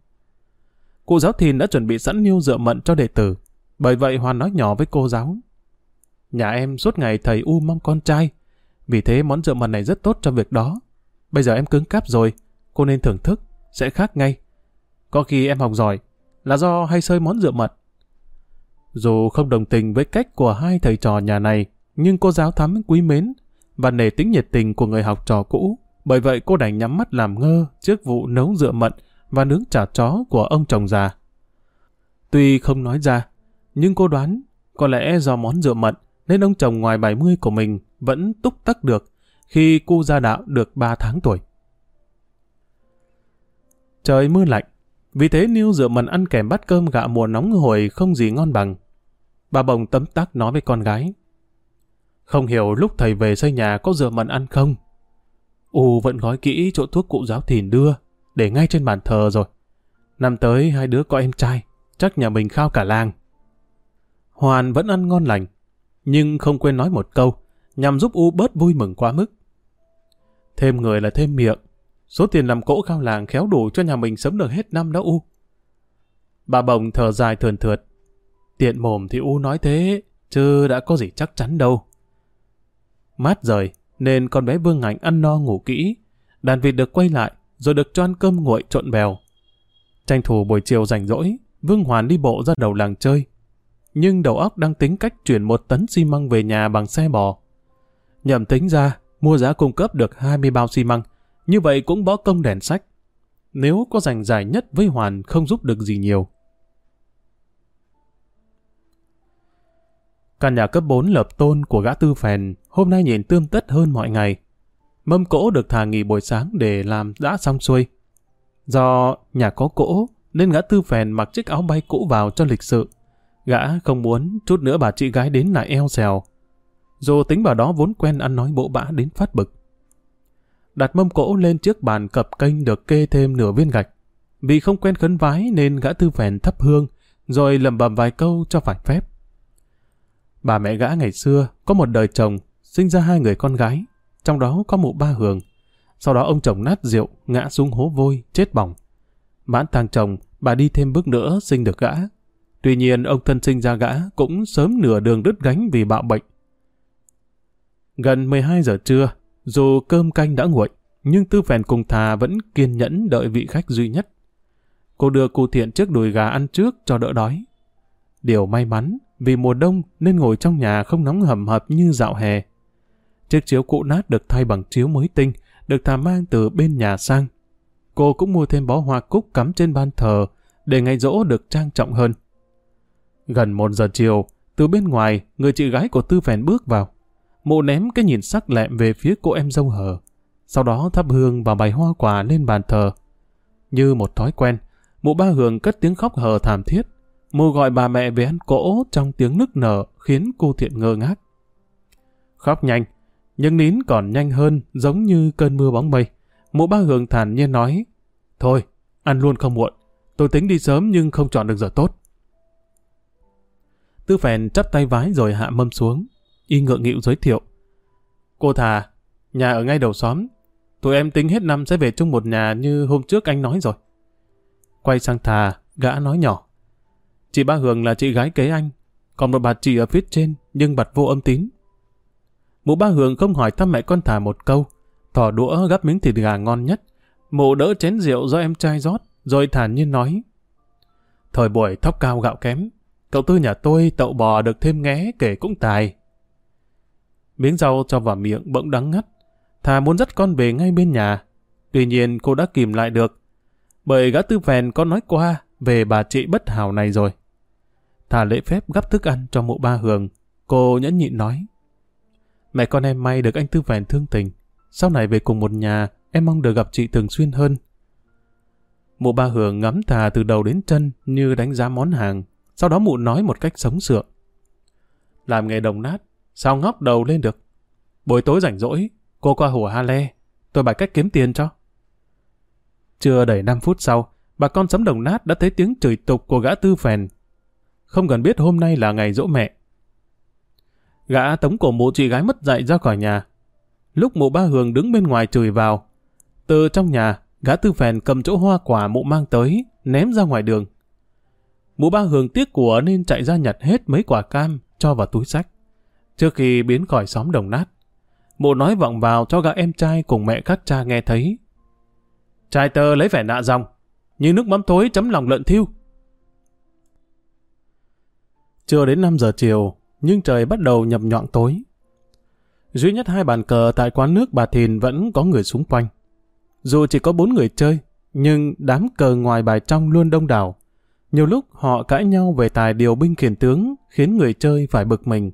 Cô giáo thìn đã chuẩn bị sẵn niêu rượu mận cho đệ tử. Bởi vậy Hoàn nói nhỏ với cô giáo. Nhà em suốt ngày thầy U mong con trai. Vì thế món rượu mận này rất tốt cho việc đó. Bây giờ em cứng cáp rồi, cô nên thưởng thức, sẽ khác ngay. Có khi em học giỏi, là do hay sơi món rượu mật. Dù không đồng tình với cách của hai thầy trò nhà này, nhưng cô giáo thắm quý mến và nể tính nhiệt tình của người học trò cũ. Bởi vậy cô đành nhắm mắt làm ngơ trước vụ nấu rượu mận và nướng chả chó của ông chồng già. Tuy không nói ra, nhưng cô đoán có lẽ do món rượu mận nên ông chồng ngoài 70 của mình vẫn túc tắc được khi cu gia đạo được 3 tháng tuổi. Trời mưa lạnh, vì thế Niu rượu mận ăn kèm bát cơm gạo mùa nóng hồi không gì ngon bằng. Bà bồng tấm tắc nói với con gái. Không hiểu lúc thầy về xây nhà có rượu mận ăn không? U vẫn gói kỹ chỗ thuốc cụ giáo thìn đưa, để ngay trên bàn thờ rồi. Năm tới hai đứa có em trai, chắc nhà mình khao cả làng. Hoàn vẫn ăn ngon lành, nhưng không quên nói một câu, nhằm giúp U bớt vui mừng quá mức. Thêm người là thêm miệng, số tiền làm cỗ khao làng khéo đủ cho nhà mình sống được hết năm đó U. Bà bồng thở dài thườn thượt. Tiện mồm thì U nói thế, chứ đã có gì chắc chắn đâu. Mát rời, nên con bé Vương Hạnh ăn no ngủ kỹ. Đàn vịt được quay lại, rồi được cho ăn cơm nguội trộn bèo. Tranh thủ buổi chiều rảnh rỗi, Vương Hoàn đi bộ ra đầu làng chơi. Nhưng đầu óc đang tính cách chuyển một tấn xi măng về nhà bằng xe bò. Nhậm tính ra, mua giá cung cấp được 20 bao xi măng, như vậy cũng bỏ công đèn sách. Nếu có giành giải nhất với Hoàn không giúp được gì nhiều. Căn nhà cấp 4 lập tôn của gã tư phèn hôm nay nhìn tươm tất hơn mọi ngày. Mâm cỗ được thả nghỉ buổi sáng để làm đã xong xuôi. Do nhà có cỗ, nên gã tư phèn mặc chiếc áo bay cũ vào cho lịch sự. Gã không muốn chút nữa bà chị gái đến lại eo xèo. Dù tính bà đó vốn quen ăn nói bộ bã đến phát bực. Đặt mâm cỗ lên chiếc bàn cập kênh được kê thêm nửa viên gạch. Vì không quen khấn vái nên gã tư phèn thắp hương, rồi lầm bầm vài câu cho phải phép. Bà mẹ gã ngày xưa có một đời chồng, sinh ra hai người con gái, trong đó có mụ ba hường. Sau đó ông chồng nát rượu, ngã xuống hố vôi, chết bỏng. Mãn tang chồng, bà đi thêm bước nữa sinh được gã. Tuy nhiên ông thân sinh ra gã cũng sớm nửa đường đứt gánh vì bạo bệnh. Gần 12 giờ trưa, dù cơm canh đã nguội, nhưng Tư Phèn cùng Thà vẫn kiên nhẫn đợi vị khách duy nhất. Cô đưa cụ thiện chiếc đùi gà ăn trước cho đỡ đói. Điều may mắn, vì mùa đông nên ngồi trong nhà không nóng hầm hập như dạo hè. Chiếc chiếu cũ nát được thay bằng chiếu mới tinh, được thả mang từ bên nhà sang. Cô cũng mua thêm bó hoa cúc cắm trên ban thờ, để ngày rỗ được trang trọng hơn. Gần một giờ chiều, từ bên ngoài, người chị gái của Tư Phèn bước vào. Mụ ném cái nhìn sắc lẹm về phía cô em dâu hờ. Sau đó thắp hương và bày hoa quả lên bàn thờ. Như một thói quen, mụ ba hường cất tiếng khóc hờ thảm thiết. Mụ gọi bà mẹ về ăn cỗ trong tiếng nức nở khiến cô thiện ngơ ngác. Khóc nhanh, nhưng nín còn nhanh hơn giống như cơn mưa bóng mây. Mụ ba hường thản nhiên nói, Thôi, ăn luôn không muộn. Tôi tính đi sớm nhưng không chọn được giờ tốt. Tư phèn chắp tay vái rồi hạ mâm xuống. Y ngượng nghịu giới thiệu. Cô thà, nhà ở ngay đầu xóm. Tụi em tính hết năm sẽ về chung một nhà như hôm trước anh nói rồi. Quay sang thà, gã nói nhỏ. Chị Ba Hường là chị gái kế anh, còn một bà chị ở phía trên nhưng bật vô âm tín. Mụ Ba Hường không hỏi thăm mẹ con thả một câu, thỏ đũa gắp miếng thịt gà ngon nhất. Mụ đỡ chén rượu do em trai rót, rồi thản nhiên nói. Thời buổi thóc cao gạo kém, cậu tư nhà tôi tậu bò được thêm nghé kể cũng tài. Miếng rau cho vào miệng bỗng đắng ngắt, thà muốn dắt con về ngay bên nhà. Tuy nhiên cô đã kìm lại được, bởi gã tư phèn có nói qua về bà chị bất hảo này rồi. Thà lễ phép gắp thức ăn cho mụ ba hường, cô nhẫn nhịn nói. Mẹ con em may được anh tư Vẹn thương tình, sau này về cùng một nhà, em mong được gặp chị thường xuyên hơn. Mụ ba hường ngắm thà từ đầu đến chân như đánh giá món hàng, sau đó mụ nói một cách sống sượng. Làm nghề đồng nát, Sao ngóc đầu lên được? Buổi tối rảnh rỗi, cô qua hồ Ha Le, tôi bài cách kiếm tiền cho. Chưa đầy 5 phút sau, bà con sấm đồng nát đã thấy tiếng chửi tục của gã tư phèn. Không cần biết hôm nay là ngày dỗ mẹ. Gã tống cổ mụ chị gái mất dạy ra khỏi nhà. Lúc mụ ba hường đứng bên ngoài chửi vào. Từ trong nhà, gã tư phèn cầm chỗ hoa quả mụ mang tới, ném ra ngoài đường. Mụ ba hường tiếc của nên chạy ra nhặt hết mấy quả cam, cho vào túi sách. Trước khi biến khỏi xóm đồng nát, mụ nói vọng vào cho gã em trai cùng mẹ các cha nghe thấy. Trai tơ lấy vẻ nạ dòng, như nước mắm thối chấm lòng lợn thiêu. Chưa đến 5 giờ chiều, nhưng trời bắt đầu nhập nhọn tối. Duy nhất hai bàn cờ tại quán nước bà Thìn vẫn có người xung quanh. Dù chỉ có bốn người chơi, nhưng đám cờ ngoài bài trong luôn đông đảo. Nhiều lúc họ cãi nhau về tài điều binh khiển tướng, khiến người chơi phải bực mình.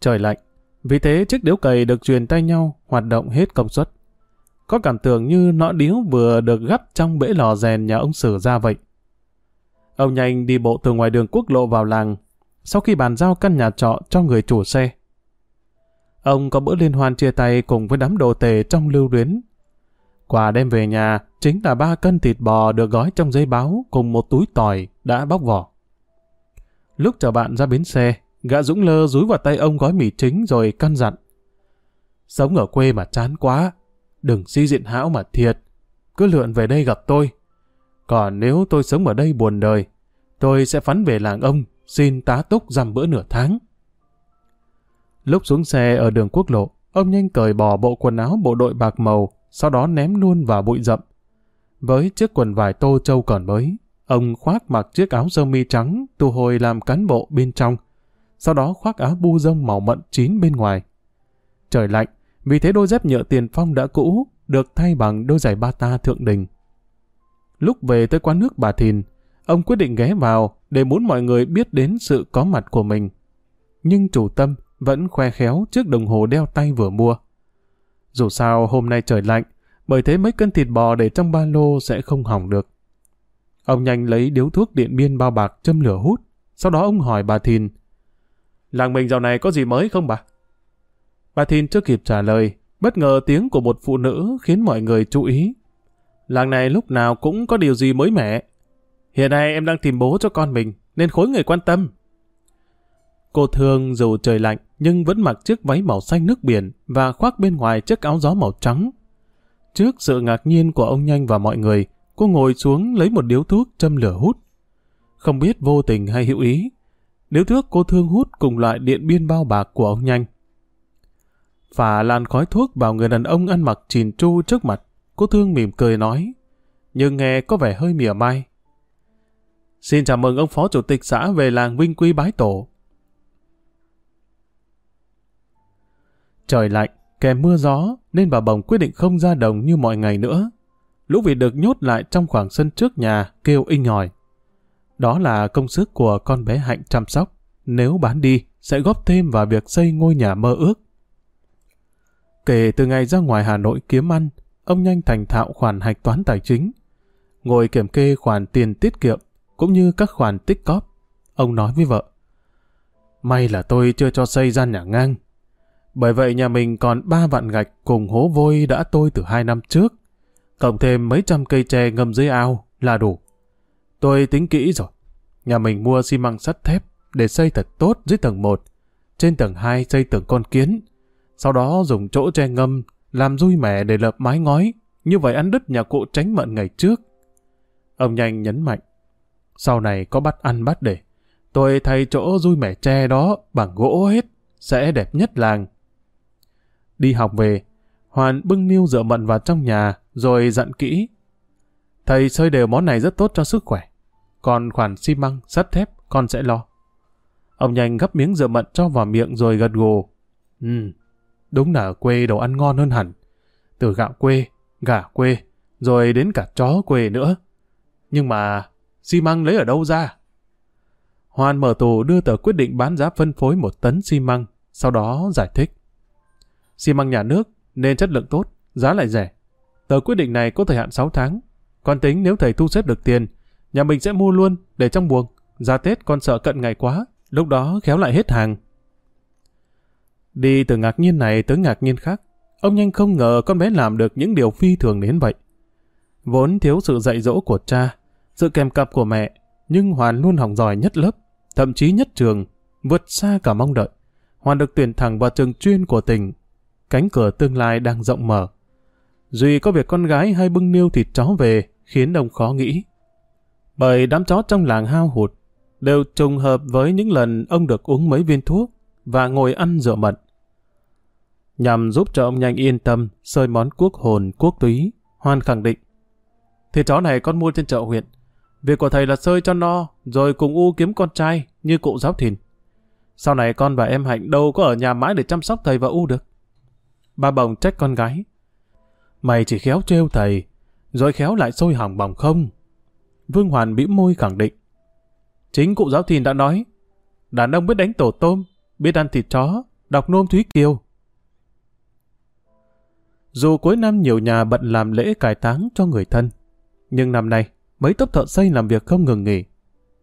Trời lạnh, vì thế chiếc điếu cày được truyền tay nhau, hoạt động hết công suất. Có cảm tưởng như nọ điếu vừa được gắp trong bể lò rèn nhà ông Sử ra vậy. Ông nhanh đi bộ từ ngoài đường quốc lộ vào làng, sau khi bàn giao căn nhà trọ cho người chủ xe. Ông có bữa liên hoan chia tay cùng với đám đồ tề trong lưu luyến. Quà đem về nhà chính là ba cân thịt bò được gói trong giấy báo cùng một túi tỏi đã bóc vỏ. Lúc chờ bạn ra bến xe, gã Dũng lơ rúi vào tay ông gói mì chính rồi căn dặn. Sống ở quê mà chán quá, đừng si diện hão mà thiệt, cứ lượn về đây gặp tôi. Còn nếu tôi sống ở đây buồn đời, tôi sẽ phắn về làng ông, xin tá túc dằm bữa nửa tháng. Lúc xuống xe ở đường quốc lộ, ông nhanh cởi bỏ bộ quần áo bộ đội bạc màu, sau đó ném luôn vào bụi rậm. Với chiếc quần vải tô châu còn mới, ông khoác mặc chiếc áo sơ mi trắng tu hồi làm cán bộ bên trong, sau đó khoác áo bu rông màu mận chín bên ngoài. Trời lạnh, vì thế đôi dép nhựa tiền phong đã cũ, được thay bằng đôi giày bata thượng đình. Lúc về tới quán nước bà Thìn, ông quyết định ghé vào để muốn mọi người biết đến sự có mặt của mình. Nhưng chủ tâm vẫn khoe khéo trước đồng hồ đeo tay vừa mua. Dù sao hôm nay trời lạnh, bởi thế mấy cân thịt bò để trong ba lô sẽ không hỏng được. Ông nhanh lấy điếu thuốc điện biên bao bạc châm lửa hút, sau đó ông hỏi bà Thìn. Làng mình dạo này có gì mới không bà? Bà Thìn chưa kịp trả lời, bất ngờ tiếng của một phụ nữ khiến mọi người chú ý. Làng này lúc nào cũng có điều gì mới mẻ. Hiện nay em đang tìm bố cho con mình, nên khối người quan tâm. Cô thương dù trời lạnh, nhưng vẫn mặc chiếc váy màu xanh nước biển và khoác bên ngoài chiếc áo gió màu trắng. Trước sự ngạc nhiên của ông Nhanh và mọi người, cô ngồi xuống lấy một điếu thuốc châm lửa hút. Không biết vô tình hay hữu ý, điếu thuốc cô thương hút cùng loại điện biên bao bạc của ông Nhanh. Phả làn khói thuốc vào người đàn ông ăn mặc chìn chu trước mặt, cô thương mỉm cười nói, nhưng nghe có vẻ hơi mỉa mai. Xin chào mừng ông Phó Chủ tịch xã về làng Vinh Quy Bái Tổ. Trời lạnh, kèm mưa gió, nên bà Bồng quyết định không ra đồng như mọi ngày nữa. Lũ vịt được nhốt lại trong khoảng sân trước nhà, kêu inh hỏi. Đó là công sức của con bé Hạnh chăm sóc. Nếu bán đi, sẽ góp thêm vào việc xây ngôi nhà mơ ước. Kể từ ngày ra ngoài Hà Nội kiếm ăn, ông nhanh thành thạo khoản hạch toán tài chính. Ngồi kiểm kê khoản tiền tiết kiệm, cũng như các khoản tích cóp. Ông nói với vợ. May là tôi chưa cho xây gian nhà ngang, bởi vậy nhà mình còn ba vạn gạch cùng hố vôi đã tôi từ hai năm trước. Cộng thêm mấy trăm cây tre ngâm dưới ao là đủ. Tôi tính kỹ rồi. Nhà mình mua xi măng sắt thép để xây thật tốt dưới tầng 1. Trên tầng 2 xây tường con kiến. Sau đó dùng chỗ tre ngâm làm rui mẻ để lợp mái ngói. Như vậy ăn đứt nhà cụ tránh mận ngày trước. Ông nhanh nhấn mạnh. Sau này có bắt ăn bắt để. Tôi thay chỗ rui mẻ tre đó bằng gỗ hết. Sẽ đẹp nhất làng. Đi học về, Hoàn bưng niêu rửa mận vào trong nhà, rồi dặn kỹ. Thầy xơi đều món này rất tốt cho sức khỏe. Còn khoản xi măng, sắt thép, con sẽ lo. Ông nhanh gấp miếng rửa mận cho vào miệng rồi gật gù. Ừ, đúng là ở quê đồ ăn ngon hơn hẳn. Từ gạo quê, gà quê, rồi đến cả chó quê nữa. Nhưng mà, xi măng lấy ở đâu ra? Hoàn mở tù đưa tờ quyết định bán giá phân phối một tấn xi măng, sau đó giải thích xi măng nhà nước nên chất lượng tốt, giá lại rẻ. Tờ quyết định này có thời hạn 6 tháng. Con tính nếu thầy thu xếp được tiền, nhà mình sẽ mua luôn để trong buồng. Ra Tết con sợ cận ngày quá, lúc đó khéo lại hết hàng. Đi từ ngạc nhiên này tới ngạc nhiên khác, ông nhanh không ngờ con bé làm được những điều phi thường đến vậy. Vốn thiếu sự dạy dỗ của cha, sự kèm cặp của mẹ, nhưng Hoàn luôn học giỏi nhất lớp, thậm chí nhất trường, vượt xa cả mong đợi. Hoàn được tuyển thẳng vào trường chuyên của tỉnh. Cánh cửa tương lai đang rộng mở. Duy có việc con gái hay bưng niêu thịt chó về khiến ông khó nghĩ. Bởi đám chó trong làng hao hụt đều trùng hợp với những lần ông được uống mấy viên thuốc và ngồi ăn rượu mận. Nhằm giúp cho ông nhanh yên tâm sơi món quốc hồn, quốc túy, Hoan khẳng định. thì chó này con mua trên chợ huyện. Việc của thầy là sơi cho no, rồi cùng U kiếm con trai như cụ giáo thìn. Sau này con và em Hạnh đâu có ở nhà mãi để chăm sóc thầy và U được. Ba bồng trách con gái. Mày chỉ khéo trêu thầy, rồi khéo lại sôi hỏng bỏng không. Vương Hoàn bĩu môi khẳng định. Chính cụ giáo thìn đã nói, đàn ông biết đánh tổ tôm, biết ăn thịt chó, đọc nôm Thúy Kiều. Dù cuối năm nhiều nhà bận làm lễ cải táng cho người thân, nhưng năm nay mấy tốc thợ xây làm việc không ngừng nghỉ.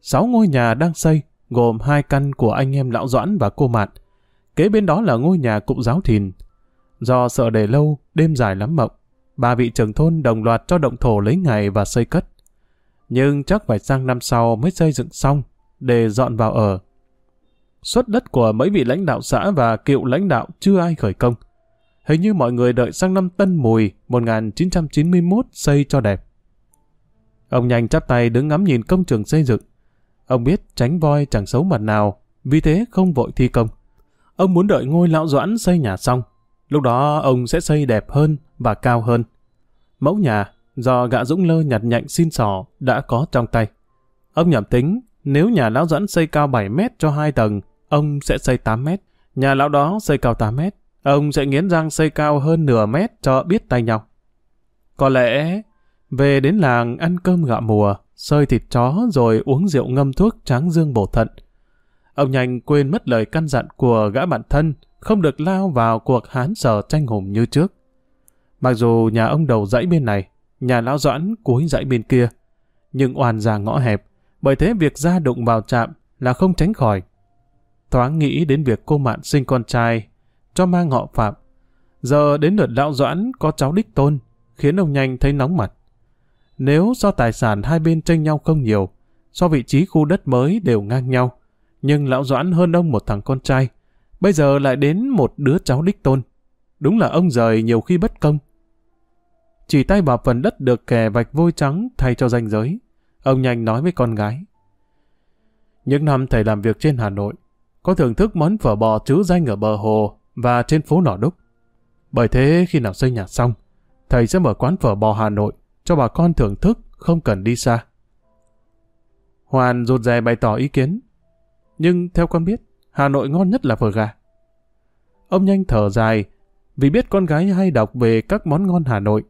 Sáu ngôi nhà đang xây, gồm hai căn của anh em Lão Doãn và cô Mạn. Kế bên đó là ngôi nhà cụ giáo thìn. Do sợ để lâu, đêm dài lắm mộng, ba vị trưởng thôn đồng loạt cho động thổ lấy ngày và xây cất. Nhưng chắc phải sang năm sau mới xây dựng xong, để dọn vào ở. Xuất đất của mấy vị lãnh đạo xã và cựu lãnh đạo chưa ai khởi công. Hình như mọi người đợi sang năm Tân Mùi 1991 xây cho đẹp. Ông nhanh chắp tay đứng ngắm nhìn công trường xây dựng. Ông biết tránh voi chẳng xấu mặt nào, vì thế không vội thi công. Ông muốn đợi ngôi lão doãn xây nhà xong. Lúc đó ông sẽ xây đẹp hơn và cao hơn. Mẫu nhà do gã Dũng Lơ nhặt nhạnh xin sò đã có trong tay. Ông nhẩm tính, nếu nhà lão doãn xây cao 7 mét cho hai tầng, ông sẽ xây 8 mét. Nhà lão đó xây cao 8 mét, ông sẽ nghiến răng xây cao hơn nửa mét cho biết tay nhau. Có lẽ về đến làng ăn cơm gạo mùa, sơi thịt chó rồi uống rượu ngâm thuốc tráng dương bổ thận. Ông nhanh quên mất lời căn dặn của gã bạn thân, không được lao vào cuộc hán sở tranh hùng như trước. Mặc dù nhà ông đầu dãy bên này, nhà lão doãn cuối dãy bên kia, nhưng oàn ra ngõ hẹp, bởi thế việc ra đụng vào chạm là không tránh khỏi. Thoáng nghĩ đến việc cô mạn sinh con trai, cho mang họ phạm. Giờ đến lượt lão doãn có cháu đích tôn, khiến ông nhanh thấy nóng mặt. Nếu do tài sản hai bên tranh nhau không nhiều, so vị trí khu đất mới đều ngang nhau, nhưng lão Doãn hơn ông một thằng con trai, bây giờ lại đến một đứa cháu đích tôn. Đúng là ông rời nhiều khi bất công. Chỉ tay vào phần đất được kè vạch vôi trắng thay cho danh giới, ông nhanh nói với con gái. Những năm thầy làm việc trên Hà Nội, có thưởng thức món phở bò chứ danh ở bờ hồ và trên phố Nỏ Đúc. Bởi thế khi nào xây nhà xong, thầy sẽ mở quán phở bò Hà Nội cho bà con thưởng thức, không cần đi xa. Hoàn rụt rè bày tỏ ý kiến. Nhưng theo con biết, Hà Nội ngon nhất là phở gà. Ông nhanh thở dài, vì biết con gái hay đọc về các món ngon Hà Nội.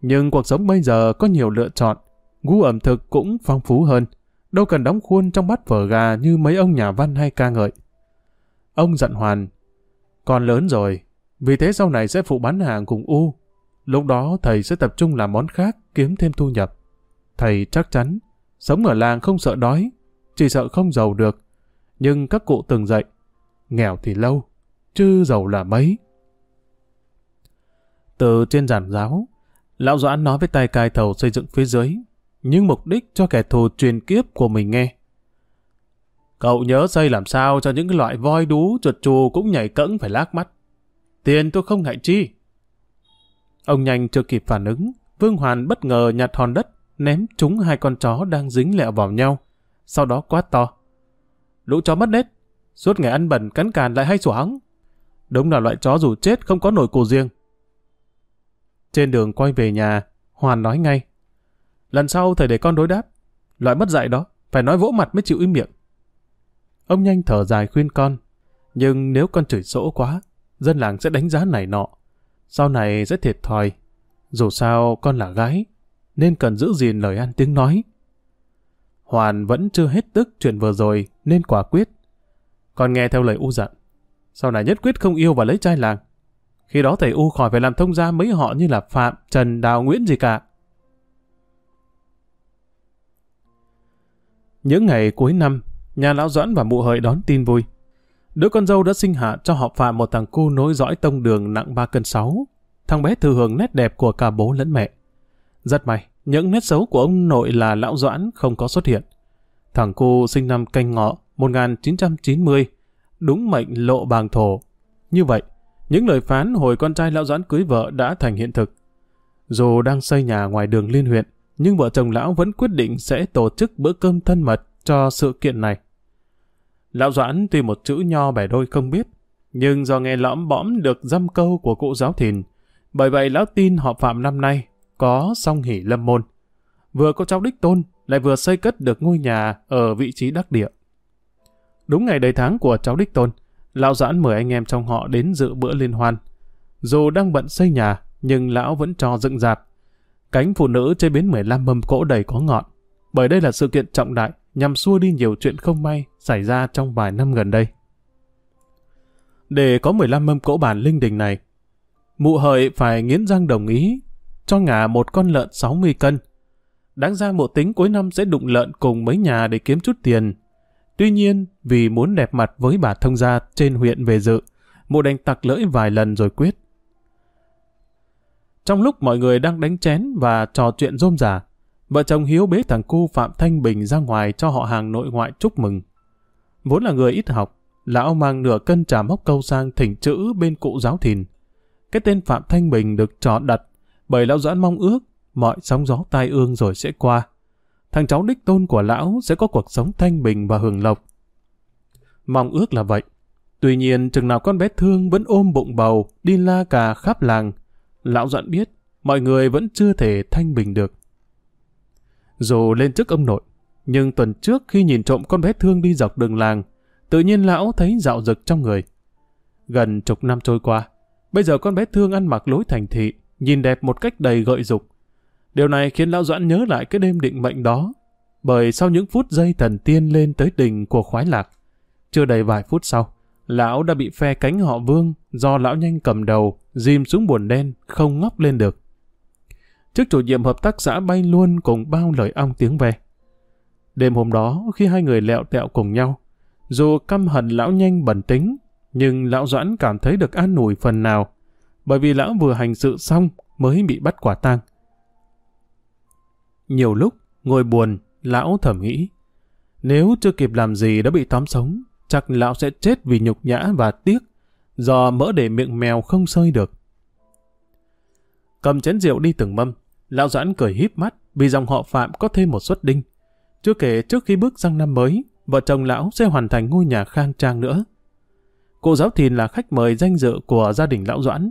Nhưng cuộc sống bây giờ có nhiều lựa chọn, gu ẩm thực cũng phong phú hơn, đâu cần đóng khuôn trong bát phở gà như mấy ông nhà văn hay ca ngợi. Ông giận Hoàn, con lớn rồi, vì thế sau này sẽ phụ bán hàng cùng U, Lúc đó thầy sẽ tập trung làm món khác, kiếm thêm thu nhập. Thầy chắc chắn, sống ở làng không sợ đói, chỉ sợ không giàu được. Nhưng các cụ từng dạy, nghèo thì lâu, chứ giàu là mấy. Từ trên giàn giáo, Lão Doãn nói với tay cai thầu xây dựng phía dưới, nhưng mục đích cho kẻ thù truyền kiếp của mình nghe. Cậu nhớ xây làm sao cho những loại voi đú chuột chù cũng nhảy cẫng phải lác mắt. Tiền tôi không ngại chi, Ông nhanh chưa kịp phản ứng, Vương Hoàn bất ngờ nhặt hòn đất, ném trúng hai con chó đang dính lẹo vào nhau. Sau đó quát to. Lũ chó mất nết, suốt ngày ăn bẩn cắn càn lại hay sủa hóng. Đúng là loại chó dù chết không có nổi cù riêng. Trên đường quay về nhà, Hoàn nói ngay. Lần sau thầy để con đối đáp. Loại mất dạy đó, phải nói vỗ mặt mới chịu im miệng. Ông nhanh thở dài khuyên con. Nhưng nếu con chửi sỗ quá, dân làng sẽ đánh giá này nọ sau này sẽ thiệt thòi. Dù sao con là gái, nên cần giữ gìn lời ăn tiếng nói. Hoàn vẫn chưa hết tức chuyện vừa rồi nên quả quyết. Con nghe theo lời U dặn. Sau này nhất quyết không yêu và lấy trai làng. Khi đó thầy U khỏi phải làm thông gia mấy họ như là Phạm, Trần, Đào, Nguyễn gì cả. Những ngày cuối năm, nhà lão Doãn và mụ hợi đón tin vui. Đứa con dâu đã sinh hạ cho họ Phạm một thằng cu nối dõi tông đường nặng 3 cân 6. Thằng bé thừa hưởng nét đẹp của cả bố lẫn mẹ. Rất may, những nét xấu của ông nội là lão Doãn không có xuất hiện. Thằng cu sinh năm canh ngọ 1990, đúng mệnh lộ bàng thổ. Như vậy, những lời phán hồi con trai lão Doãn cưới vợ đã thành hiện thực. Dù đang xây nhà ngoài đường liên huyện, nhưng vợ chồng lão vẫn quyết định sẽ tổ chức bữa cơm thân mật cho sự kiện này. Lão Doãn tuy một chữ nho bẻ đôi không biết, nhưng do nghe lõm bõm được dăm câu của cụ giáo thìn, bởi vậy lão tin họ phạm năm nay có song hỷ lâm môn. Vừa có cháu đích tôn, lại vừa xây cất được ngôi nhà ở vị trí đắc địa. Đúng ngày đầy tháng của cháu đích tôn, lão Doãn mời anh em trong họ đến dự bữa liên hoan. Dù đang bận xây nhà, nhưng lão vẫn cho dựng dạp. Cánh phụ nữ chế biến 15 mâm cỗ đầy có ngọn, bởi đây là sự kiện trọng đại nhằm xua đi nhiều chuyện không may xảy ra trong vài năm gần đây. Để có 15 mâm cỗ bản linh đình này, mụ hợi phải nghiến răng đồng ý cho ngả một con lợn 60 cân. Đáng ra mụ tính cuối năm sẽ đụng lợn cùng mấy nhà để kiếm chút tiền. Tuy nhiên, vì muốn đẹp mặt với bà thông gia trên huyện về dự, mụ đành tặc lưỡi vài lần rồi quyết. Trong lúc mọi người đang đánh chén và trò chuyện rôm rả, vợ chồng Hiếu bế thằng cu Phạm Thanh Bình ra ngoài cho họ hàng nội ngoại chúc mừng. Vốn là người ít học, lão mang nửa cân trà móc câu sang thỉnh chữ bên cụ giáo thìn. Cái tên Phạm Thanh Bình được chọn đặt bởi lão doãn mong ước mọi sóng gió tai ương rồi sẽ qua. Thằng cháu đích tôn của lão sẽ có cuộc sống thanh bình và hưởng lộc. Mong ước là vậy. Tuy nhiên, chừng nào con bé thương vẫn ôm bụng bầu, đi la cà khắp làng, lão doãn biết mọi người vẫn chưa thể thanh bình được. Dù lên chức ông nội, nhưng tuần trước khi nhìn trộm con bé thương đi dọc đường làng, tự nhiên lão thấy dạo rực trong người. Gần chục năm trôi qua, bây giờ con bé thương ăn mặc lối thành thị, nhìn đẹp một cách đầy gợi dục. Điều này khiến lão Doãn nhớ lại cái đêm định mệnh đó, bởi sau những phút giây thần tiên lên tới đỉnh của khoái lạc, chưa đầy vài phút sau, lão đã bị phe cánh họ vương do lão nhanh cầm đầu, dìm xuống buồn đen, không ngóc lên được. Trước chủ nhiệm hợp tác xã bay luôn cùng bao lời ong tiếng ve. Đêm hôm đó, khi hai người lẹo tẹo cùng nhau, dù căm hận lão nhanh bẩn tính, nhưng lão Doãn cảm thấy được an ủi phần nào, bởi vì lão vừa hành sự xong mới bị bắt quả tang. Nhiều lúc, ngồi buồn, lão thầm nghĩ, nếu chưa kịp làm gì đã bị tóm sống, chắc lão sẽ chết vì nhục nhã và tiếc, do mỡ để miệng mèo không sơi được. Cầm chén rượu đi từng mâm, lão Doãn cười híp mắt vì dòng họ Phạm có thêm một suất đinh. Chưa kể trước khi bước sang năm mới, vợ chồng lão sẽ hoàn thành ngôi nhà khang trang nữa. cụ giáo thìn là khách mời danh dự của gia đình lão Doãn.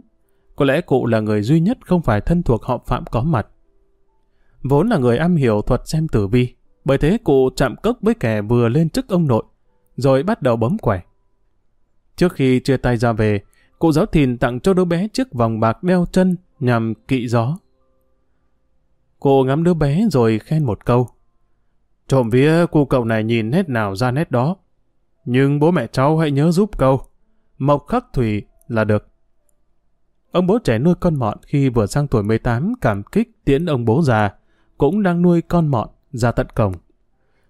Có lẽ cụ là người duy nhất không phải thân thuộc họ Phạm có mặt. Vốn là người am hiểu thuật xem tử vi, bởi thế cụ chạm cốc với kẻ vừa lên chức ông nội, rồi bắt đầu bấm quẻ. Trước khi chia tay ra về, cụ giáo thìn tặng cho đứa bé chiếc vòng bạc đeo chân nhằm kỵ gió. Cô ngắm đứa bé rồi khen một câu. Trộm vía cô cậu này nhìn nét nào ra nét đó. Nhưng bố mẹ cháu hãy nhớ giúp câu. Mộc khắc thủy là được. Ông bố trẻ nuôi con mọn khi vừa sang tuổi 18 cảm kích tiễn ông bố già, cũng đang nuôi con mọn ra tận cổng.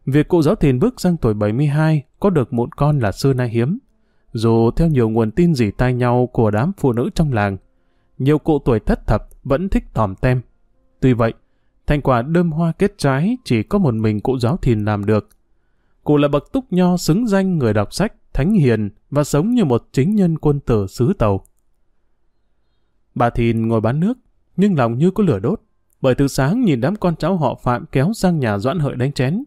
Việc cụ giáo thìn bước sang tuổi 72 có được một con là xưa nay hiếm. Dù theo nhiều nguồn tin dỉ tai nhau của đám phụ nữ trong làng, nhiều cụ tuổi thất thập vẫn thích tòm tem. Tuy vậy, thành quả đơm hoa kết trái chỉ có một mình cụ giáo thìn làm được. Cụ là bậc túc nho xứng danh người đọc sách, thánh hiền và sống như một chính nhân quân tử xứ tàu. Bà Thìn ngồi bán nước, nhưng lòng như có lửa đốt, bởi từ sáng nhìn đám con cháu họ Phạm kéo sang nhà Doãn Hợi đánh chén.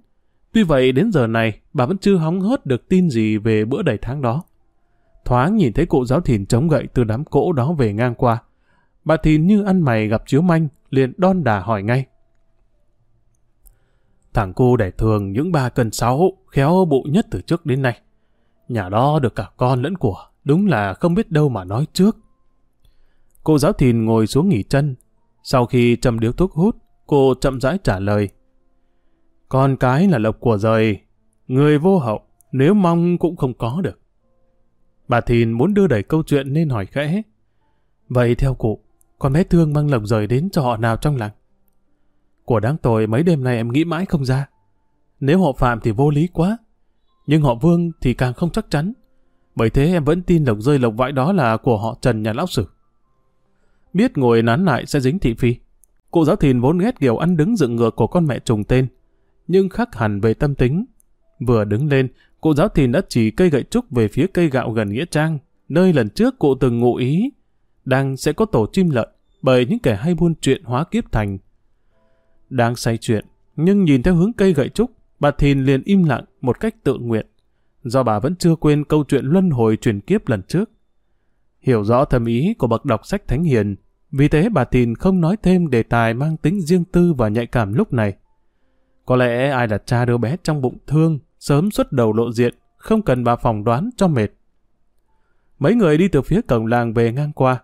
Tuy vậy đến giờ này, bà vẫn chưa hóng hớt được tin gì về bữa đầy tháng đó. Thoáng nhìn thấy cụ giáo thìn chống gậy từ đám cỗ đó về ngang qua. Bà Thìn như ăn mày gặp chiếu manh, liền đon đà hỏi ngay. Thằng cô đẻ thường những ba cân sáu, khéo bụ nhất từ trước đến nay. Nhà đó được cả con lẫn của, đúng là không biết đâu mà nói trước. Cô giáo thìn ngồi xuống nghỉ chân. Sau khi châm điếu thuốc hút, cô chậm rãi trả lời. Con cái là lộc của rời, người vô hậu, nếu mong cũng không có được. Bà Thìn muốn đưa đẩy câu chuyện nên hỏi khẽ. Vậy theo cụ, con bé thương mang lồng rời đến cho họ nào trong làng? Của đáng tội mấy đêm nay em nghĩ mãi không ra. Nếu họ phạm thì vô lý quá. Nhưng họ vương thì càng không chắc chắn. Bởi thế em vẫn tin lồng rơi lộc vãi đó là của họ Trần nhà lão sử. Biết ngồi nán lại sẽ dính thị phi. Cụ giáo thìn vốn ghét kiểu ăn đứng dựng ngược của con mẹ trùng tên, nhưng khắc hẳn về tâm tính. Vừa đứng lên, cụ giáo thìn đã chỉ cây gậy trúc về phía cây gạo gần Nghĩa Trang, nơi lần trước cụ từng ngụ ý, đang sẽ có tổ chim lợn, bởi những kẻ hay buôn chuyện hóa kiếp thành. Đang say chuyện, nhưng nhìn theo hướng cây gậy trúc, bà Thìn liền im lặng một cách tự nguyện, do bà vẫn chưa quên câu chuyện luân hồi truyền kiếp lần trước. Hiểu rõ thầm ý của bậc đọc sách thánh hiền, vì thế bà Thìn không nói thêm đề tài mang tính riêng tư và nhạy cảm lúc này. Có lẽ ai là cha đứa bé trong bụng thương, sớm xuất đầu lộ diện, không cần bà phỏng đoán cho mệt. Mấy người đi từ phía cổng làng về ngang qua.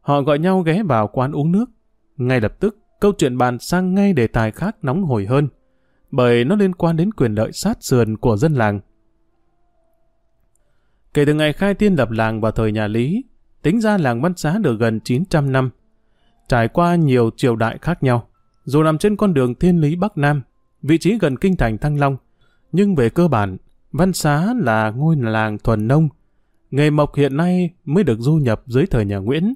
Họ gọi nhau ghé vào quán uống nước. Ngay lập tức, câu chuyện bàn sang ngay đề tài khác nóng hổi hơn, bởi nó liên quan đến quyền lợi sát sườn của dân làng. Kể từ ngày khai tiên lập làng vào thời nhà Lý, tính ra làng Văn Xá được gần 900 năm, trải qua nhiều triều đại khác nhau. Dù nằm trên con đường thiên lý Bắc Nam, vị trí gần kinh thành Thăng Long, nhưng về cơ bản, Văn Xá là ngôi làng thuần nông. Nghề mộc hiện nay mới được du nhập dưới thời nhà Nguyễn.